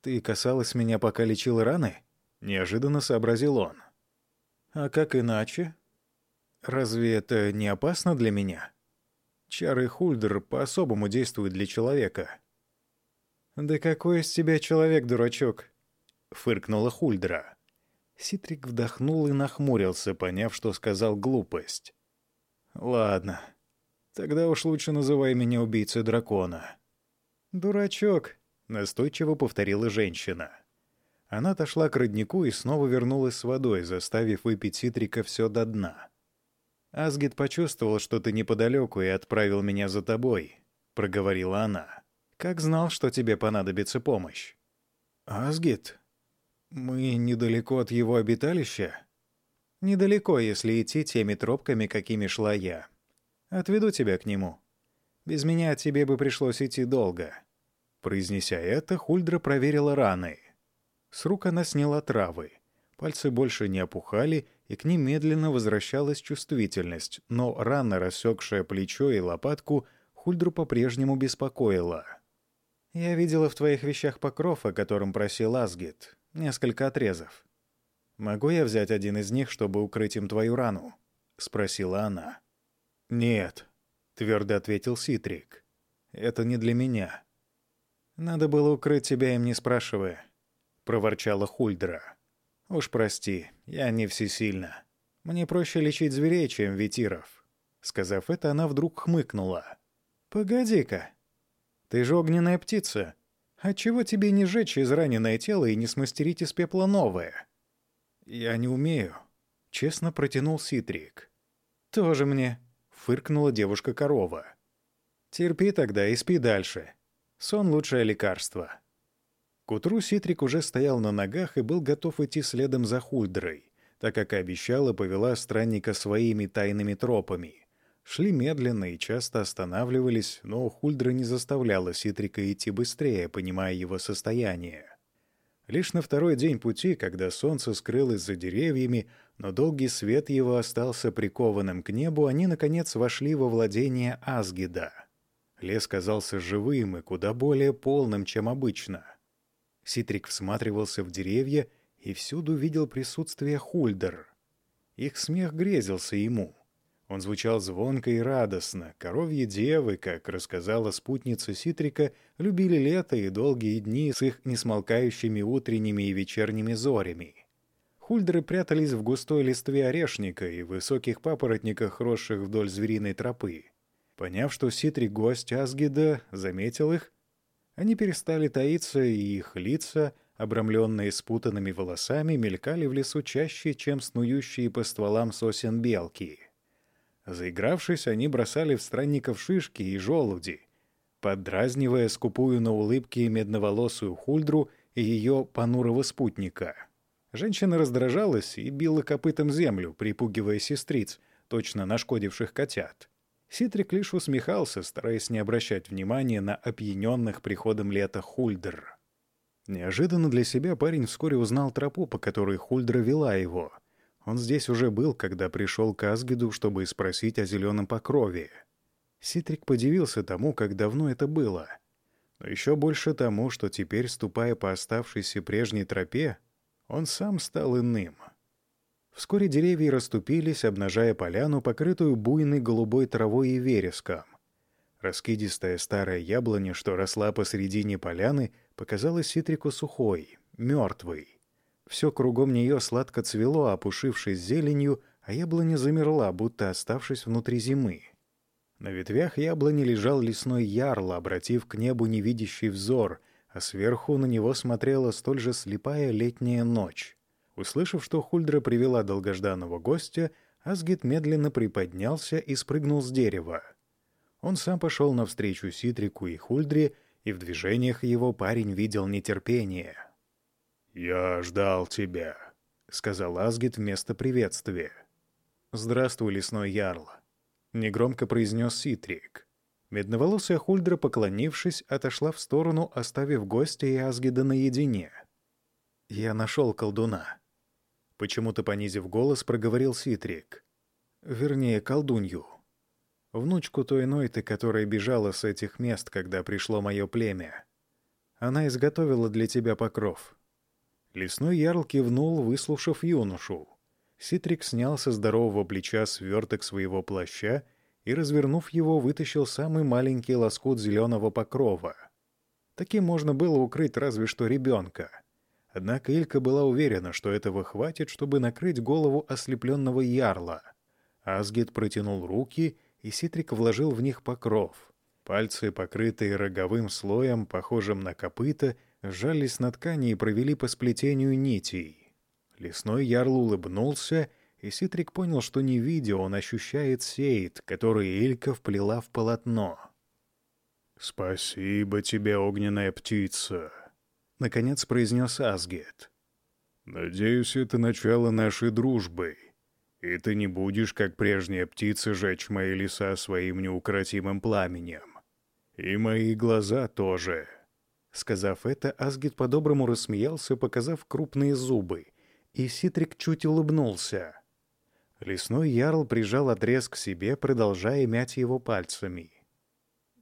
«Ты касалась меня, пока лечил раны?» — неожиданно сообразил он. «А как иначе? Разве это не опасно для меня? Чары Хульдер по-особому действуют для человека». «Да какой из тебя человек, дурачок?» — фыркнула Хульдра. Ситрик вдохнул и нахмурился, поняв, что сказал глупость. «Ладно, Тогда уж лучше называй меня убийцей дракона». «Дурачок», — настойчиво повторила женщина. Она отошла к роднику и снова вернулась с водой, заставив выпить Ситрика все до дна. «Асгид почувствовал, что ты неподалеку, и отправил меня за тобой», — проговорила она. «Как знал, что тебе понадобится помощь?» «Асгид? Мы недалеко от его обиталища?» «Недалеко, если идти теми тропками, какими шла я. Отведу тебя к нему. Без меня тебе бы пришлось идти долго». Произнеся это, Хульдра проверила раны. С рук она сняла травы. Пальцы больше не опухали, и к ним медленно возвращалась чувствительность, но рана, рассекшая плечо и лопатку, Хульдру по-прежнему беспокоила. «Я видела в твоих вещах покров, о котором просил Асгит. Несколько отрезов. Могу я взять один из них, чтобы укрыть им твою рану?» — спросила она. «Нет», — твердо ответил Ситрик. «Это не для меня». «Надо было укрыть тебя им, не спрашивая», — проворчала Хульдра. «Уж прости, я не всесильна. Мне проще лечить зверей, чем ветиров». Сказав это, она вдруг хмыкнула. «Погоди-ка, ты же огненная птица. Отчего тебе не сжечь израненное тело и не смастерить из пепла новое?» «Я не умею», — честно протянул Ситрик. «Тоже мне», фыркнула девушка-корова. «Терпи тогда и спи дальше. Сон — лучшее лекарство». К утру Ситрик уже стоял на ногах и был готов идти следом за Хульдрой, так как обещала повела странника своими тайными тропами. Шли медленно и часто останавливались, но Хульдра не заставляла Ситрика идти быстрее, понимая его состояние. Лишь на второй день пути, когда солнце скрылось за деревьями, но долгий свет его остался прикованным к небу, они, наконец, вошли во владение Асгида. Лес казался живым и куда более полным, чем обычно. Ситрик всматривался в деревья и всюду видел присутствие Хульдер. Их смех грезился ему. Он звучал звонко и радостно. Коровьи девы, как рассказала спутница Ситрика, любили лето и долгие дни с их несмолкающими утренними и вечерними зорями. Хульдеры прятались в густой листве орешника и высоких папоротниках, росших вдоль звериной тропы. Поняв, что Ситрик гость Асгида, заметил их, Они перестали таиться, и их лица, обрамленные спутанными волосами, мелькали в лесу чаще, чем снующие по стволам сосен белки. Заигравшись, они бросали в странников шишки и желуди, поддразнивая скупую на улыбки медноволосую хульдру и ее понурого спутника. Женщина раздражалась и била копытом землю, припугивая сестриц, точно нашкодивших котят. Ситрик лишь усмехался, стараясь не обращать внимания на опьяненных приходом лета Хульдер. Неожиданно для себя парень вскоре узнал тропу, по которой Хульдра вела его. Он здесь уже был, когда пришел к Асгиду, чтобы спросить о зеленом покрове. Ситрик подивился тому, как давно это было. Но еще больше тому, что теперь, ступая по оставшейся прежней тропе, он сам стал иным — Вскоре деревья расступились, обнажая поляну, покрытую буйной голубой травой и вереском. Раскидистая старая яблоня, что росла посредине поляны, показалась Ситрику сухой, мертвой. Все кругом нее сладко цвело, опушившись зеленью, а яблоня замерла, будто оставшись внутри зимы. На ветвях яблони лежал лесной ярл, обратив к небу невидящий взор, а сверху на него смотрела столь же слепая летняя ночь. Услышав, что Хульдра привела долгожданного гостя, Асгит медленно приподнялся и спрыгнул с дерева. Он сам пошел навстречу Ситрику и Хульдре, и в движениях его парень видел нетерпение. «Я ждал тебя», — сказал Асгит вместо приветствия. «Здравствуй, лесной ярл», — негромко произнес Ситрик. Медноволосая Хульдра, поклонившись, отошла в сторону, оставив гостя и Асгида наедине. «Я нашел колдуна», Почему-то понизив голос, проговорил Ситрик. Вернее, колдунью. Внучку той Нойты, которая бежала с этих мест, когда пришло мое племя. Она изготовила для тебя покров. Лесной ярл кивнул, выслушав юношу. Ситрик снял со здорового плеча сверток своего плаща и, развернув его, вытащил самый маленький лоскут зеленого покрова. Таким можно было укрыть разве что ребенка — Однако Илька была уверена, что этого хватит, чтобы накрыть голову ослепленного ярла. Асгид протянул руки, и Ситрик вложил в них покров. Пальцы, покрытые роговым слоем, похожим на копыта, сжались на ткани и провели по сплетению нитей. Лесной ярл улыбнулся, и Ситрик понял, что не видя, он ощущает сейт, который Илька вплела в полотно. «Спасибо тебе, огненная птица!» наконец произнес Асгет. «Надеюсь, это начало нашей дружбы, и ты не будешь, как прежняя птица, жечь мои леса своим неукротимым пламенем. И мои глаза тоже». Сказав это, Асгет по-доброму рассмеялся, показав крупные зубы, и Ситрик чуть улыбнулся. Лесной ярл прижал отрез к себе, продолжая мять его пальцами.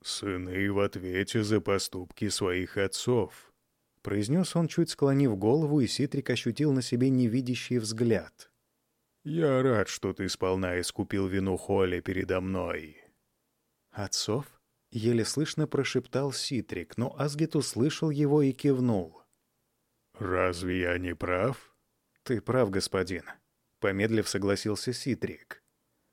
«Сыны в ответе за поступки своих отцов», — произнес он, чуть склонив голову, и Ситрик ощутил на себе невидящий взгляд. «Я рад, что ты сполна искупил вину Холли передо мной». «Отцов?» — еле слышно прошептал Ситрик, но Асгет услышал его и кивнул. «Разве я не прав?» «Ты прав, господин», — помедлив согласился Ситрик.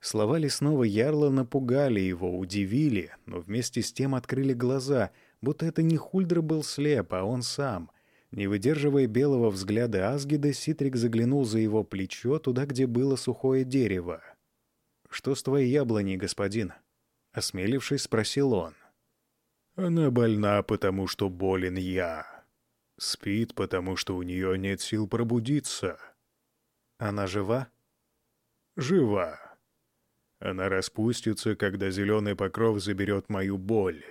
Слова лесного ярла напугали его, удивили, но вместе с тем открыли глаза — будто это не Хульдра был слеп, а он сам. Не выдерживая белого взгляда Асгида, Ситрик заглянул за его плечо, туда, где было сухое дерево. «Что с твоей яблоней, господин?» Осмелившись, спросил он. «Она больна, потому что болен я. Спит, потому что у нее нет сил пробудиться». «Она жива?» «Жива. Она распустится, когда зеленый покров заберет мою боль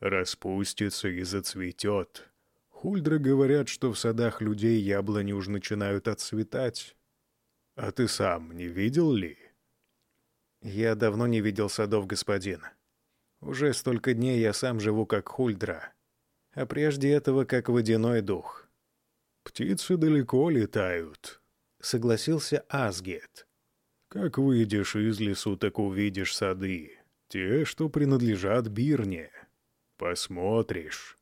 распустится и зацветет. Хульдры говорят, что в садах людей яблони уж начинают отцветать. А ты сам не видел ли? Я давно не видел садов, господин. Уже столько дней я сам живу как Хульдра, а прежде этого как водяной дух. Птицы далеко летают, — согласился Асгет. Как выйдешь из лесу, так увидишь сады, те, что принадлежат Бирне. «Посмотришь».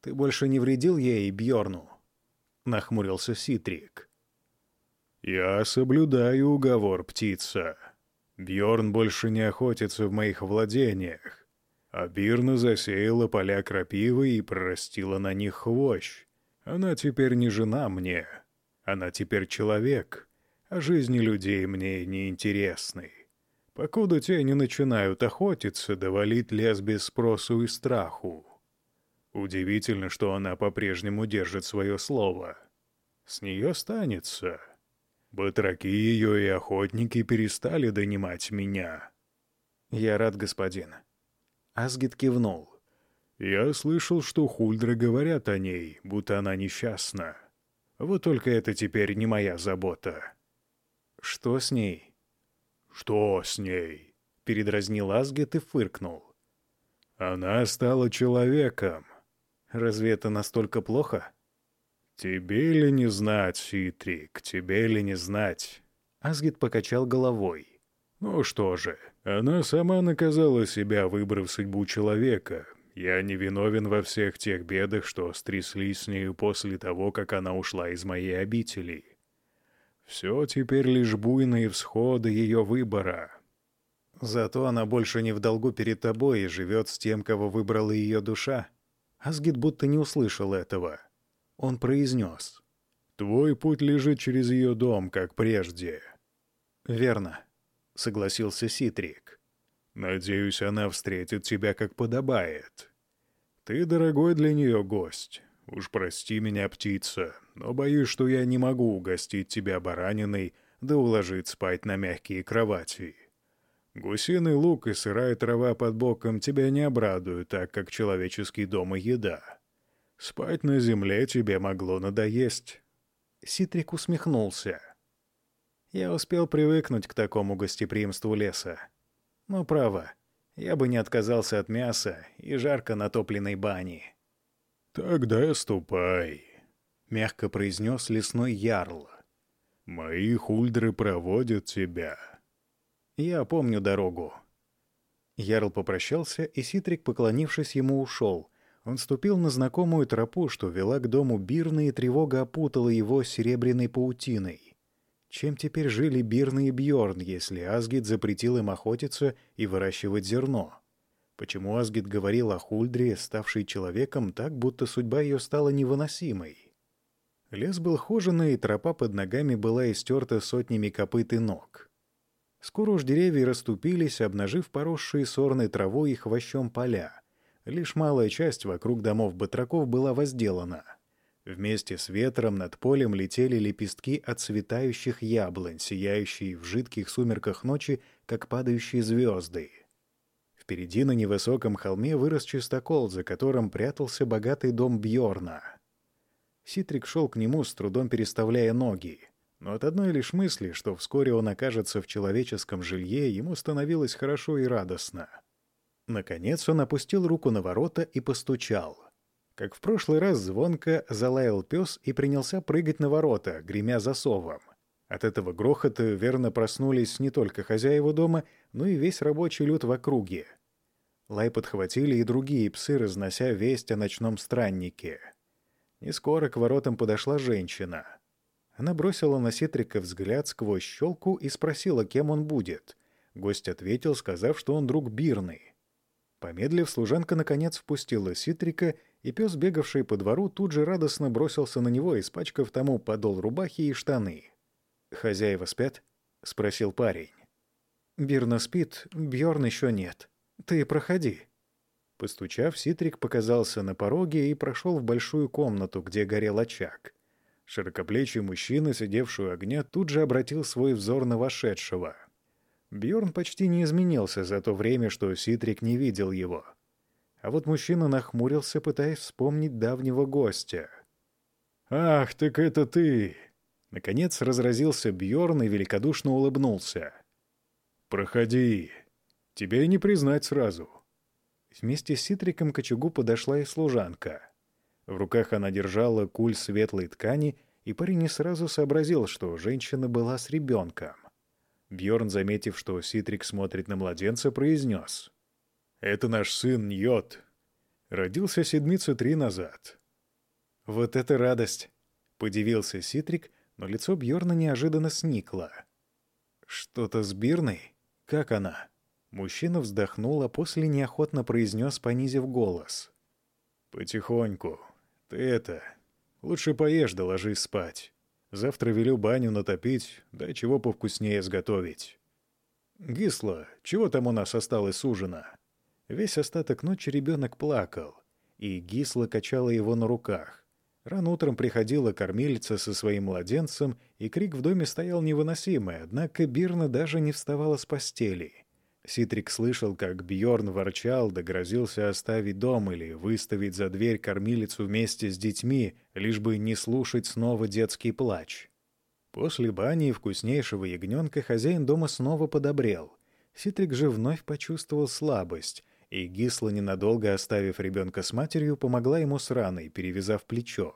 «Ты больше не вредил ей, Бьорну?» — нахмурился Ситрик. «Я соблюдаю уговор, птица. Бьорн больше не охотится в моих владениях. А Бирна засеяла поля крапивы и прорастила на них хвощ. Она теперь не жена мне. Она теперь человек, а жизни людей мне не интересны. Покуда те не начинают охотиться, довалить лес без спросу и страху. Удивительно, что она по-прежнему держит свое слово. С нее станется. Батраки ее и охотники перестали донимать меня. Я рад, господин. Асгид кивнул. Я слышал, что хульдры говорят о ней, будто она несчастна. Вот только это теперь не моя забота. Что с ней? Что с ней? Передразнил Асгет и фыркнул. Она стала человеком. Разве это настолько плохо? Тебе ли не знать, Ситрик, тебе ли не знать? Асгит покачал головой. Ну что же, она сама наказала себя, выбрав судьбу человека. Я не виновен во всех тех бедах, что стряслись с нею после того, как она ушла из моей обители. Все теперь лишь буйные всходы ее выбора. Зато она больше не в долгу перед тобой и живет с тем, кого выбрала ее душа. Асгид будто не услышал этого. Он произнес. «Твой путь лежит через ее дом, как прежде». «Верно», — согласился Ситрик. «Надеюсь, она встретит тебя, как подобает. Ты дорогой для нее гость. Уж прости меня, птица, но боюсь, что я не могу угостить тебя бараниной да уложить спать на мягкие кровати». Гусиный лук и сырая трава под боком тебя не обрадуют, так как человеческий дом и еда. Спать на земле тебе могло надоесть. Ситрик усмехнулся. Я успел привыкнуть к такому гостеприимству леса. Но право, я бы не отказался от мяса и жарко натопленной бани. «Тогда ступай», — мягко произнес лесной ярл. «Мои хульдры проводят тебя». Я помню дорогу». Ярл попрощался, и Ситрик, поклонившись ему, ушел. Он ступил на знакомую тропу, что вела к дому Бирны, и тревога опутала его серебряной паутиной. Чем теперь жили Бирны и Бьорн, если Асгид запретил им охотиться и выращивать зерно? Почему Асгид говорил о Хульдре, ставшей человеком, так, будто судьба ее стала невыносимой? Лес был хоженый, и тропа под ногами была истерта сотнями копыт и ног. Скоро уж деревья расступились, обнажив поросшие сорной травой и хвощом поля. Лишь малая часть вокруг домов батраков была возделана. Вместе с ветром над полем летели лепестки отцветающих яблонь, сияющие в жидких сумерках ночи, как падающие звезды. Впереди на невысоком холме вырос чистокол, за которым прятался богатый дом Бьорна. Ситрик шел к нему, с трудом переставляя ноги. Но от одной лишь мысли, что вскоре он окажется в человеческом жилье, ему становилось хорошо и радостно. Наконец он опустил руку на ворота и постучал. Как в прошлый раз звонко залаял пес и принялся прыгать на ворота, гремя засовом. От этого грохота верно проснулись не только хозяева дома, но и весь рабочий люд в округе. Лай подхватили и другие псы, разнося весть о ночном страннике. Не скоро к воротам подошла женщина — она бросила на Ситрика взгляд сквозь щелку и спросила, кем он будет. Гость ответил, сказав, что он друг Бирный. Помедлив, служанка наконец впустила Ситрика, и пес, бегавший по двору, тут же радостно бросился на него, испачкав тому подол рубахи и штаны. «Хозяева спят?» — спросил парень. «Бирна спит, Бьорн еще нет. Ты проходи». Постучав, Ситрик показался на пороге и прошел в большую комнату, где горел очаг. Широкоплечий мужчина, сидевший у огня, тут же обратил свой взор на вошедшего. Бьорн почти не изменился за то время, что Ситрик не видел его. А вот мужчина нахмурился, пытаясь вспомнить давнего гостя. «Ах, так это ты!» Наконец разразился Бьорн и великодушно улыбнулся. «Проходи. Тебе не признать сразу». Вместе с Ситриком к очагу подошла и служанка. В руках она держала куль светлой ткани, и парень не сразу сообразил, что женщина была с ребенком. Бьорн, заметив, что Ситрик смотрит на младенца, произнес. «Это наш сын Ньот. Родился седмица три назад». «Вот это радость!» — подивился Ситрик, но лицо Бьорна неожиданно сникло. «Что-то с Бирной? Как она?» Мужчина вздохнул, а после неохотно произнес, понизив голос. «Потихоньку. Ты это... Лучше поешь да ложись спать. Завтра велю баню натопить, да чего повкуснее сготовить. Гисла, чего там у нас осталось ужина?» Весь остаток ночи ребенок плакал, и Гисла качала его на руках. Рано утром приходила кормилица со своим младенцем, и крик в доме стоял невыносимый, однако Бирна даже не вставала с постели. Ситрик слышал, как Бьорн ворчал, да грозился оставить дом или выставить за дверь кормилицу вместе с детьми, лишь бы не слушать снова детский плач. После бани и вкуснейшего ягненка хозяин дома снова подобрел. Ситрик же вновь почувствовал слабость, и Гисла, ненадолго оставив ребенка с матерью, помогла ему с раной, перевязав плечо.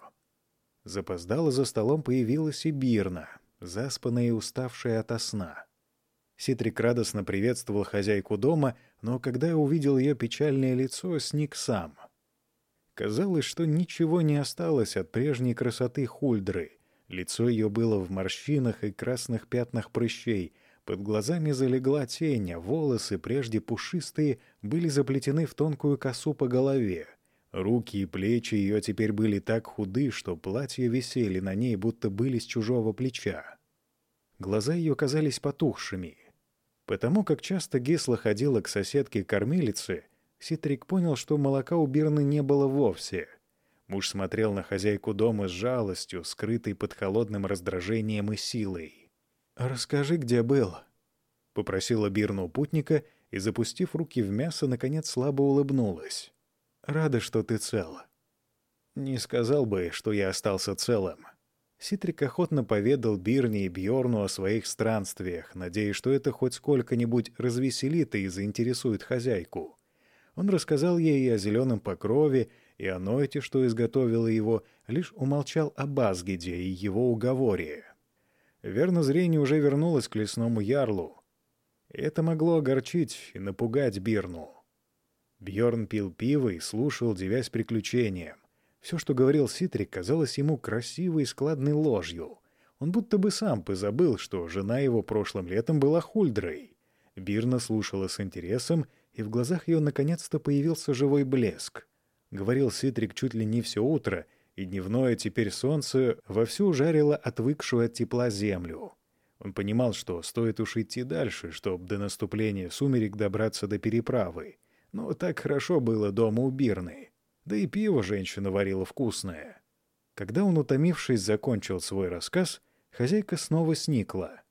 Запоздало за столом появилась и Бирна, заспанная и уставшая ото сна. Ситрик радостно приветствовал хозяйку дома, но когда увидел ее печальное лицо, сник сам. Казалось, что ничего не осталось от прежней красоты Хульдры. Лицо ее было в морщинах и красных пятнах прыщей — под глазами залегла тень, а волосы, прежде пушистые, были заплетены в тонкую косу по голове. Руки и плечи ее теперь были так худы, что платья висели на ней, будто были с чужого плеча. Глаза ее казались потухшими. Потому как часто Гесла ходила к соседке-кормилице, Ситрик понял, что молока у Бирны не было вовсе. Муж смотрел на хозяйку дома с жалостью, скрытой под холодным раздражением и силой. «Расскажи, где был», — попросила Бирна у путника и, запустив руки в мясо, наконец слабо улыбнулась. «Рада, что ты цел». «Не сказал бы, что я остался целым». Ситрик охотно поведал Бирне и Бьорну о своих странствиях, надеясь, что это хоть сколько-нибудь развеселит и заинтересует хозяйку. Он рассказал ей и о зеленом покрове, и о Нойте, что изготовило его, лишь умолчал о Базгиде и его уговоре. Верно, зрение уже вернулось к лесному ярлу. Это могло огорчить и напугать Бирну. Бьорн пил пиво и слушал, девясь приключениям. Все, что говорил Ситрик, казалось ему красивой и складной ложью. Он будто бы сам позабыл, что жена его прошлым летом была Хульдрой. Бирна слушала с интересом, и в глазах ее наконец-то появился живой блеск. Говорил Ситрик чуть ли не все утро, и дневное теперь солнце вовсю жарило отвыкшую от тепла землю. Он понимал, что стоит уж идти дальше, чтобы до наступления сумерек добраться до переправы. Но так хорошо было дома у Бирны. Да и пиво женщина варила вкусное. Когда он, утомившись, закончил свой рассказ, хозяйка снова сникла.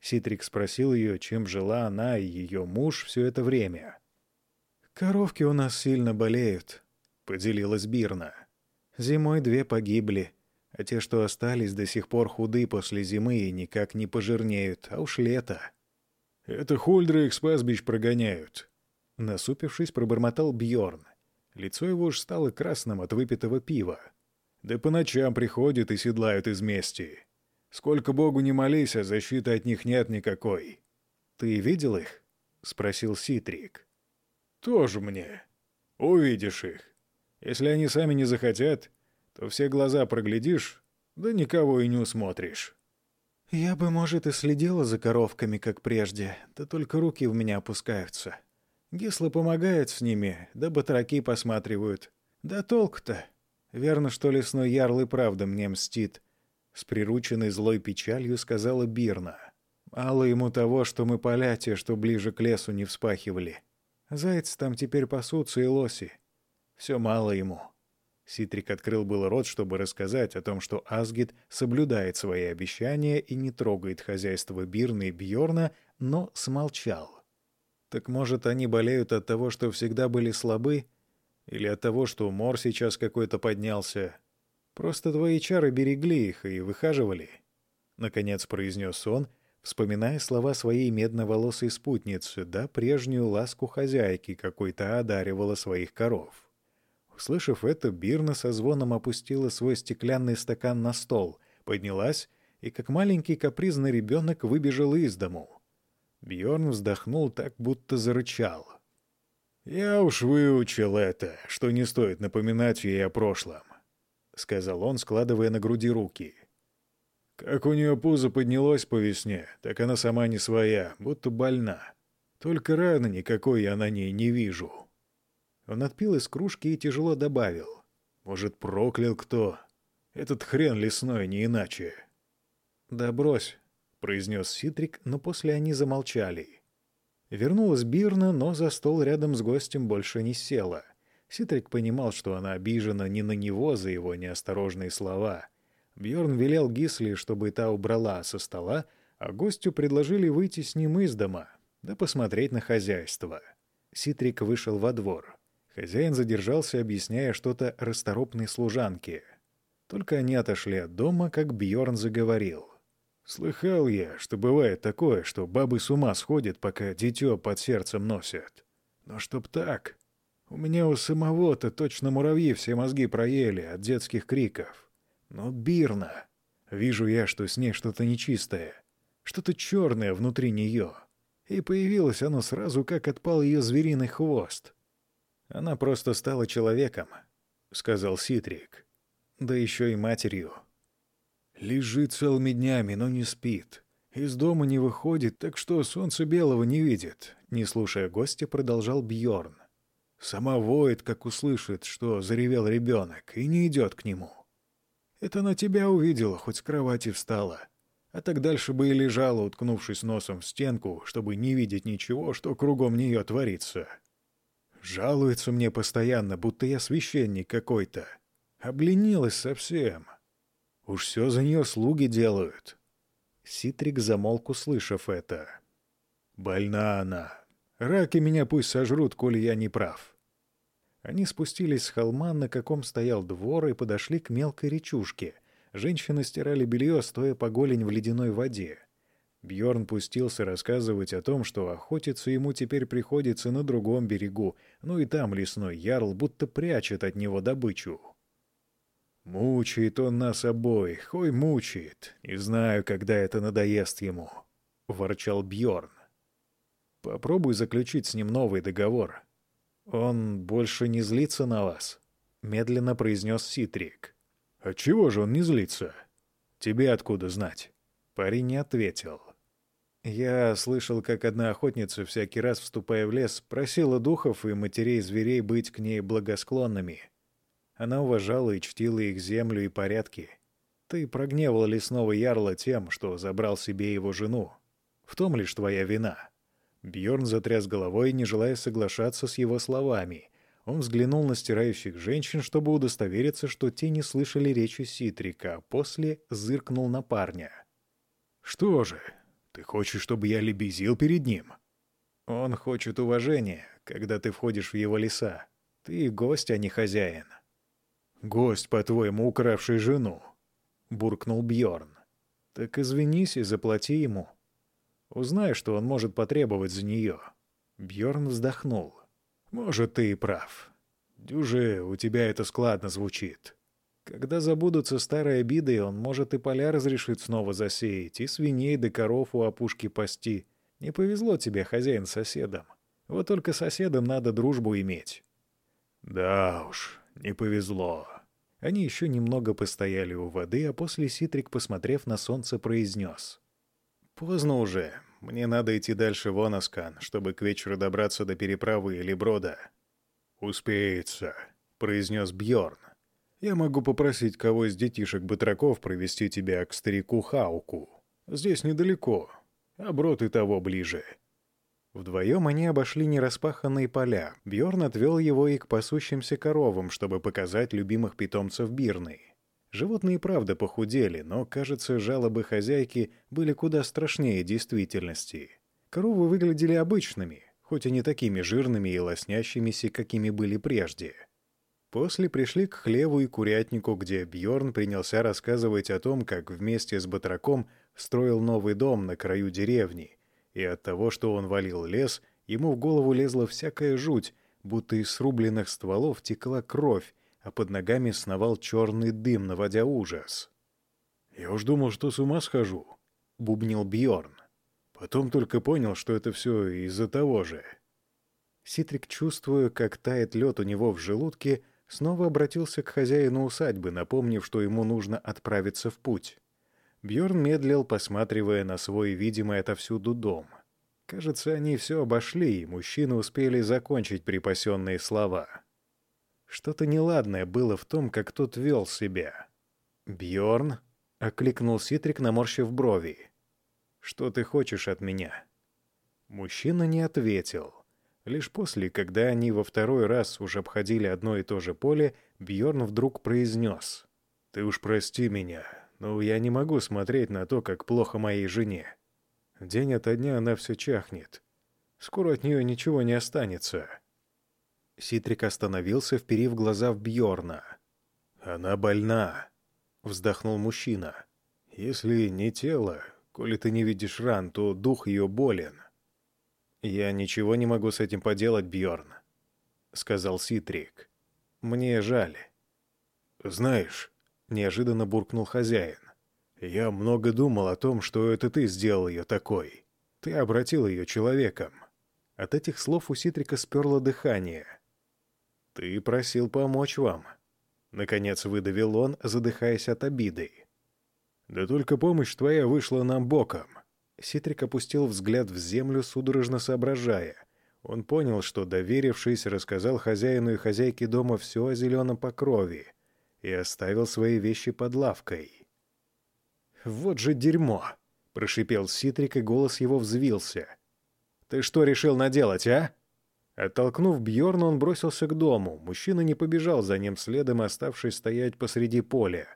Ситрик спросил ее, чем жила она и ее муж все это время. «Коровки у нас сильно болеют», — поделилась Бирна. Зимой две погибли, а те, что остались, до сих пор худы после зимы и никак не пожирнеют, а уж лето. «Это хульдры их с пастбищ прогоняют», — насупившись, пробормотал Бьорн. Лицо его уж стало красным от выпитого пива. «Да по ночам приходят и седлают из мести. Сколько богу не молись, а защиты от них нет никакой». «Ты видел их?» — спросил Ситрик. «Тоже мне. Увидишь их. Если они сами не захотят, то все глаза проглядишь, да никого и не усмотришь. Я бы, может, и следила за коровками, как прежде, да только руки у меня опускаются. Гисла помогает с ними, да батраки посматривают. Да толк-то. Верно, что лесной ярл и правда мне мстит. С прирученной злой печалью сказала Бирна. Мало ему того, что мы поля те, что ближе к лесу не вспахивали. Зайцы там теперь пасутся и лоси. Все мало ему. Ситрик открыл был рот, чтобы рассказать о том, что Асгид соблюдает свои обещания и не трогает хозяйство Бирны и Бьорна, но смолчал. Так может, они болеют от того, что всегда были слабы? Или от того, что мор сейчас какой-то поднялся? Просто твои чары берегли их и выхаживали. Наконец произнес он, вспоминая слова своей медноволосой спутницы, да прежнюю ласку хозяйки, какой-то одаривала своих коров. Услышав это, Бирна со звоном опустила свой стеклянный стакан на стол, поднялась и, как маленький капризный ребенок, выбежала из дому. Бьорн вздохнул так, будто зарычал. «Я уж выучил это, что не стоит напоминать ей о прошлом», — сказал он, складывая на груди руки. «Как у нее пузо поднялось по весне, так она сама не своя, будто больна. Только раны никакой я на ней не вижу». Он отпил из кружки и тяжело добавил. «Может, проклял кто? Этот хрен лесной, не иначе». «Да брось», — произнес Ситрик, но после они замолчали. Вернулась Бирна, но за стол рядом с гостем больше не села. Ситрик понимал, что она обижена не на него за его неосторожные слова. Бьорн велел Гисли, чтобы та убрала со стола, а гостю предложили выйти с ним из дома, да посмотреть на хозяйство. Ситрик вышел во двор. Хозяин задержался, объясняя что-то расторопной служанке. Только они отошли от дома, как Бьорн заговорил. «Слыхал я, что бывает такое, что бабы с ума сходят, пока дитё под сердцем носят. Но чтоб так... У меня у самого-то точно муравьи все мозги проели от детских криков. Но Бирна... Вижу я, что с ней что-то нечистое, что-то черное внутри нее. И появилось оно сразу, как отпал ее звериный хвост. Она просто стала человеком, — сказал Ситрик. Да еще и матерью. Лежит целыми днями, но не спит. Из дома не выходит, так что солнце белого не видит. Не слушая гостя, продолжал Бьорн. Сама воет, как услышит, что заревел ребенок, и не идет к нему. Это на тебя увидела, хоть с кровати встала. А так дальше бы и лежала, уткнувшись носом в стенку, чтобы не видеть ничего, что кругом нее творится. Жалуется мне постоянно, будто я священник какой-то. Обленилась совсем. Уж все за нее слуги делают. Ситрик замолк, услышав это. Больна она. Раки меня пусть сожрут, коли я не прав. Они спустились с холма, на каком стоял двор, и подошли к мелкой речушке. Женщины стирали белье, стоя по голень в ледяной воде. Бьорн пустился рассказывать о том, что охотиться ему теперь приходится на другом берегу, ну и там лесной ярл будто прячет от него добычу. Мучает он нас обоих, ой, мучает. Не знаю, когда это надоест ему, — ворчал Бьорн. Попробуй заключить с ним новый договор. Он больше не злится на вас, — медленно произнес Ситрик. А чего же он не злится? Тебе откуда знать? Парень не ответил. Я слышал, как одна охотница, всякий раз вступая в лес, просила духов и матерей зверей быть к ней благосклонными — она уважала и чтила их землю и порядки. Ты прогневал лесного ярла тем, что забрал себе его жену. В том лишь твоя вина». Бьорн затряс головой, не желая соглашаться с его словами. Он взглянул на стирающих женщин, чтобы удостовериться, что те не слышали речи Ситрика, а после зыркнул на парня. «Что же, ты хочешь, чтобы я лебезил перед ним?» «Он хочет уважения, когда ты входишь в его леса. Ты гость, а не хозяин». «Гость, по-твоему, укравший жену», — буркнул Бьорн. «Так извинись и заплати ему. Узнай, что он может потребовать за нее». Бьорн вздохнул. «Может, ты и прав. Дюже, у тебя это складно звучит». Когда забудутся старые обиды, он может и поля разрешит снова засеять, и свиней да коров у опушки пасти. Не повезло тебе, хозяин, соседам. Вот только соседам надо дружбу иметь. Да уж, не повезло. Они еще немного постояли у воды, а после Ситрик, посмотрев на солнце, произнес. «Поздно уже. Мне надо идти дальше в Оноскан, чтобы к вечеру добраться до переправы или брода». «Успеется», — произнес Бьорн. «Я могу попросить кого из детишек-батраков провести тебя к старику Хауку. Здесь недалеко, а брод и того ближе». Вдвоем они обошли нераспаханные поля. Бьорн отвел его и к пасущимся коровам, чтобы показать любимых питомцев Бирны. Животные правда похудели, но, кажется, жалобы хозяйки были куда страшнее действительности. Коровы выглядели обычными, хоть и не такими жирными и лоснящимися, какими были прежде. После пришли к хлеву и курятнику, где Бьорн принялся рассказывать о том, как вместе с батраком строил новый дом на краю деревни — и от того, что он валил лес, ему в голову лезла всякая жуть, будто из срубленных стволов текла кровь, а под ногами сновал черный дым, наводя ужас. «Я уж думал, что с ума схожу», — бубнил Бьорн. Потом только понял, что это все из-за того же. Ситрик, чувствуя, как тает лед у него в желудке, снова обратился к хозяину усадьбы, напомнив, что ему нужно отправиться в путь. Бьорн медлил, посматривая на свой видимый отовсюду дом. Кажется, они все обошли, и мужчины успели закончить припасенные слова. Что-то неладное было в том, как тот вел себя. Бьорн окликнул Ситрик, наморщив брови. «Что ты хочешь от меня?» Мужчина не ответил. Лишь после, когда они во второй раз уже обходили одно и то же поле, Бьорн вдруг произнес. «Ты уж прости меня, но я не могу смотреть на то, как плохо моей жене. День ото дня она все чахнет. Скоро от нее ничего не останется». Ситрик остановился, вперив глаза в Бьорна. «Она больна», — вздохнул мужчина. «Если не тело, коли ты не видишь ран, то дух ее болен. «Я ничего не могу с этим поделать, Бьорн, сказал Ситрик. «Мне жаль». «Знаешь», — неожиданно буркнул хозяин, «я много думал о том, что это ты сделал ее такой. Ты обратил ее человеком». От этих слов у Ситрика сперло дыхание. «Ты просил помочь вам», — наконец выдавил он, задыхаясь от обиды. «Да только помощь твоя вышла нам боком. Ситрик опустил взгляд в землю, судорожно соображая. Он понял, что, доверившись, рассказал хозяину и хозяйке дома все о зеленом покрове и оставил свои вещи под лавкой. «Вот же дерьмо!» — прошипел Ситрик, и голос его взвился. «Ты что решил наделать, а?» Оттолкнув Бьорна, он бросился к дому. Мужчина не побежал за ним следом, оставшись стоять посреди поля.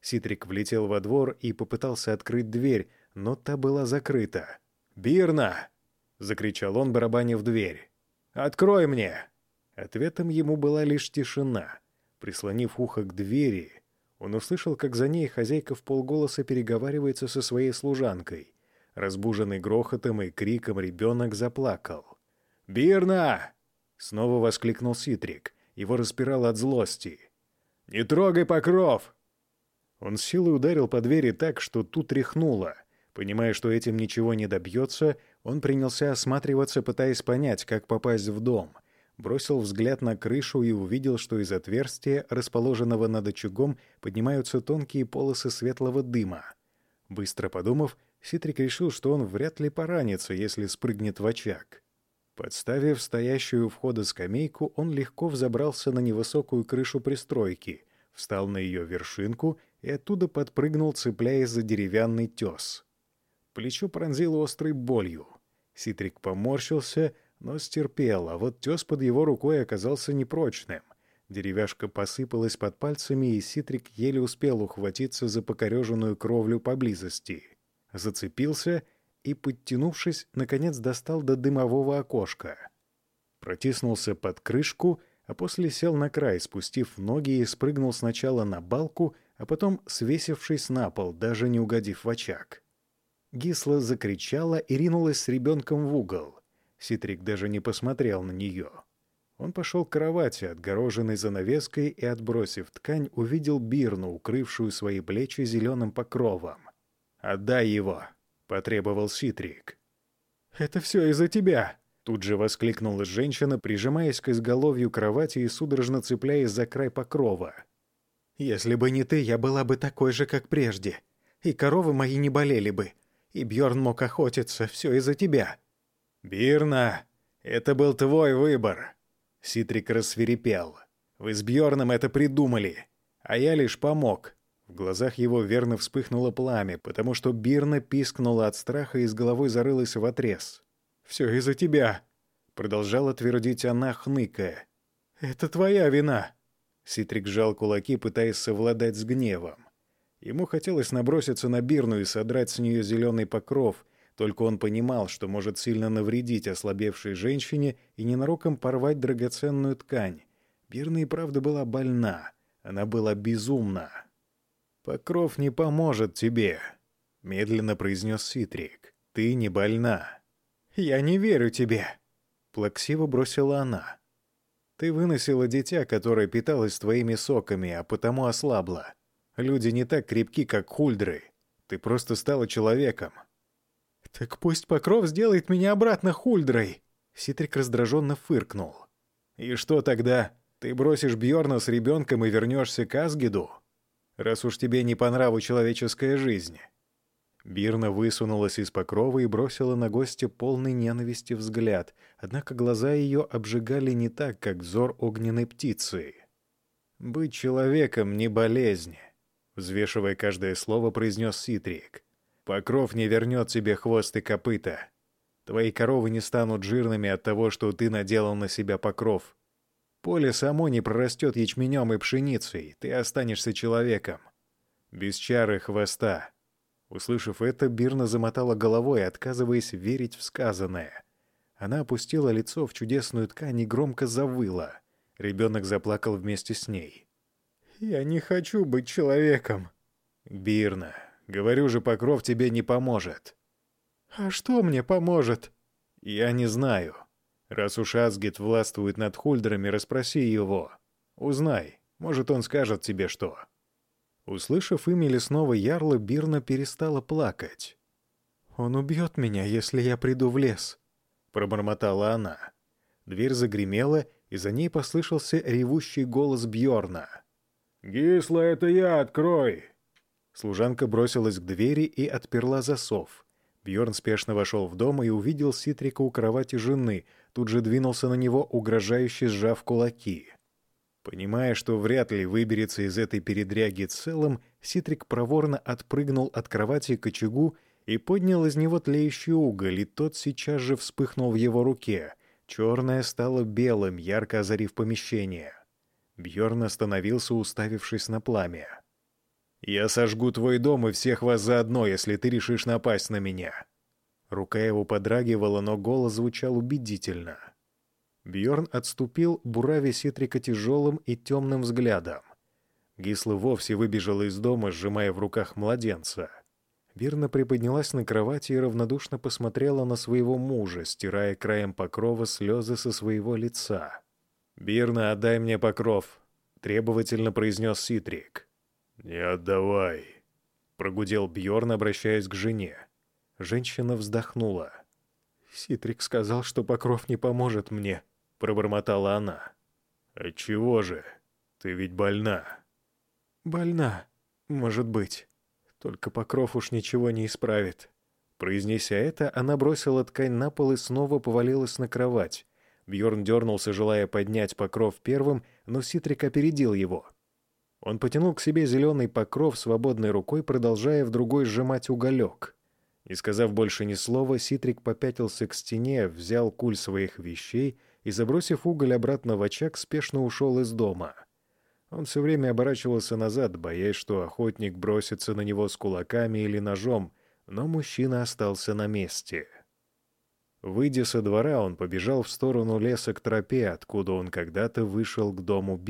Ситрик влетел во двор и попытался открыть дверь, но та была закрыта. «Бирна!» — закричал он, барабаня в дверь. «Открой мне!» Ответом ему была лишь тишина. Прислонив ухо к двери, он услышал, как за ней хозяйка в полголоса переговаривается со своей служанкой. Разбуженный грохотом и криком ребенок заплакал. «Бирна!» — снова воскликнул Ситрик. Его распирало от злости. «Не трогай покров!» Он силой ударил по двери так, что тут тряхнуло. Понимая, что этим ничего не добьется, он принялся осматриваться, пытаясь понять, как попасть в дом. Бросил взгляд на крышу и увидел, что из отверстия, расположенного над очагом, поднимаются тонкие полосы светлого дыма. Быстро подумав, Ситрик решил, что он вряд ли поранится, если спрыгнет в очаг. Подставив стоящую у входа скамейку, он легко взобрался на невысокую крышу пристройки, встал на ее вершинку и оттуда подпрыгнул, цепляясь за деревянный тес. Плечо пронзило острой болью. Ситрик поморщился, но стерпел, а вот тес под его рукой оказался непрочным. Деревяшка посыпалась под пальцами, и Ситрик еле успел ухватиться за покореженную кровлю поблизости. Зацепился и, подтянувшись, наконец достал до дымового окошка. Протиснулся под крышку, а после сел на край, спустив ноги и спрыгнул сначала на балку, а потом свесившись на пол, даже не угодив в очаг. Гисла закричала и ринулась с ребенком в угол. Ситрик даже не посмотрел на нее. Он пошел к кровати, отгороженной занавеской, и, отбросив ткань, увидел Бирну, укрывшую свои плечи зеленым покровом. «Отдай его!» — потребовал Ситрик. «Это все из-за тебя!» Тут же воскликнула женщина, прижимаясь к изголовью кровати и судорожно цепляясь за край покрова. «Если бы не ты, я была бы такой же, как прежде, и коровы мои не болели бы и Бьорн мог охотиться. Все из-за тебя». «Бирна, это был твой выбор», — Ситрик рассверепел. «Вы с Бьорном это придумали, а я лишь помог». В глазах его верно вспыхнуло пламя, потому что Бирна пискнула от страха и с головой зарылась в отрез. «Все из-за тебя», — продолжала твердить она, хныкая. «Это твоя вина». Ситрик сжал кулаки, пытаясь совладать с гневом. Ему хотелось наброситься на Бирну и содрать с нее зеленый покров, только он понимал, что может сильно навредить ослабевшей женщине и ненароком порвать драгоценную ткань. Бирна и правда была больна. Она была безумна. «Покров не поможет тебе», — медленно произнес Ситрик. «Ты не больна». «Я не верю тебе», — плаксиво бросила она. «Ты выносила дитя, которое питалось твоими соками, а потому ослабла. Люди не так крепки, как хульдры. Ты просто стала человеком». «Так пусть Покров сделает меня обратно хульдрой!» Ситрик раздраженно фыркнул. «И что тогда? Ты бросишь Бьорна с ребенком и вернешься к Асгиду? Раз уж тебе не по нраву человеческая жизнь». Бирна высунулась из покрова и бросила на гостя полный ненависти взгляд, однако глаза ее обжигали не так, как взор огненной птицы. «Быть человеком — не болезнь», — взвешивая каждое слово, произнес Ситрик. «Покров не вернет тебе хвост и копыта. Твои коровы не станут жирными от того, что ты наделал на себя покров. Поле само не прорастет ячменем и пшеницей, ты останешься человеком. Без чары хвоста». Услышав это, Бирна замотала головой, отказываясь верить в сказанное. Она опустила лицо в чудесную ткань и громко завыла. Ребенок заплакал вместе с ней. «Я не хочу быть человеком!» «Бирна, говорю же, покров тебе не поможет». «А что мне поможет?» «Я не знаю. Раз уж Асгит властвует над Хульдерами, расспроси его. Узнай, может, он скажет тебе что». Услышав имя лесного ярла, Бирна перестала плакать. «Он убьет меня, если я приду в лес», — пробормотала она. Дверь загремела, и за ней послышался ревущий голос Бьорна. «Гисла, это я, открой!» Служанка бросилась к двери и отперла засов. Бьорн спешно вошел в дом и увидел Ситрика у кровати жены, тут же двинулся на него, угрожающе сжав кулаки. Понимая, что вряд ли выберется из этой передряги целым, Ситрик проворно отпрыгнул от кровати к очагу и поднял из него тлеющий уголь, и тот сейчас же вспыхнул в его руке. Черное стало белым, ярко озарив помещение. Бьорн остановился, уставившись на пламя. «Я сожгу твой дом и всех вас заодно, если ты решишь напасть на меня». Рука его подрагивала, но голос звучал убедительно. Бьорн отступил, буравя Ситрика тяжелым и темным взглядом. Гисла вовсе выбежала из дома, сжимая в руках младенца. Бирна приподнялась на кровати и равнодушно посмотрела на своего мужа, стирая краем покрова слезы со своего лица. «Бирна, отдай мне покров», — требовательно произнес Ситрик. «Не отдавай», — прогудел Бьорн, обращаясь к жене. Женщина вздохнула. «Ситрик сказал, что покров не поможет мне», — пробормотала она. «Отчего же? Ты ведь больна». «Больна, может быть. Только покров уж ничего не исправит». Произнеся это, она бросила ткань на пол и снова повалилась на кровать. Бьорн дернулся, желая поднять покров первым, но Ситрик опередил его. Он потянул к себе зеленый покров свободной рукой, продолжая в другой сжимать уголек. Не сказав больше ни слова, Ситрик попятился к стене, взял куль своих вещей и, забросив уголь обратно в очаг, спешно ушел из дома. Он все время оборачивался назад, боясь, что охотник бросится на него с кулаками или ножом, но мужчина остался на месте. Выйдя со двора, он побежал в сторону леса к тропе, откуда он когда-то вышел к дому Би.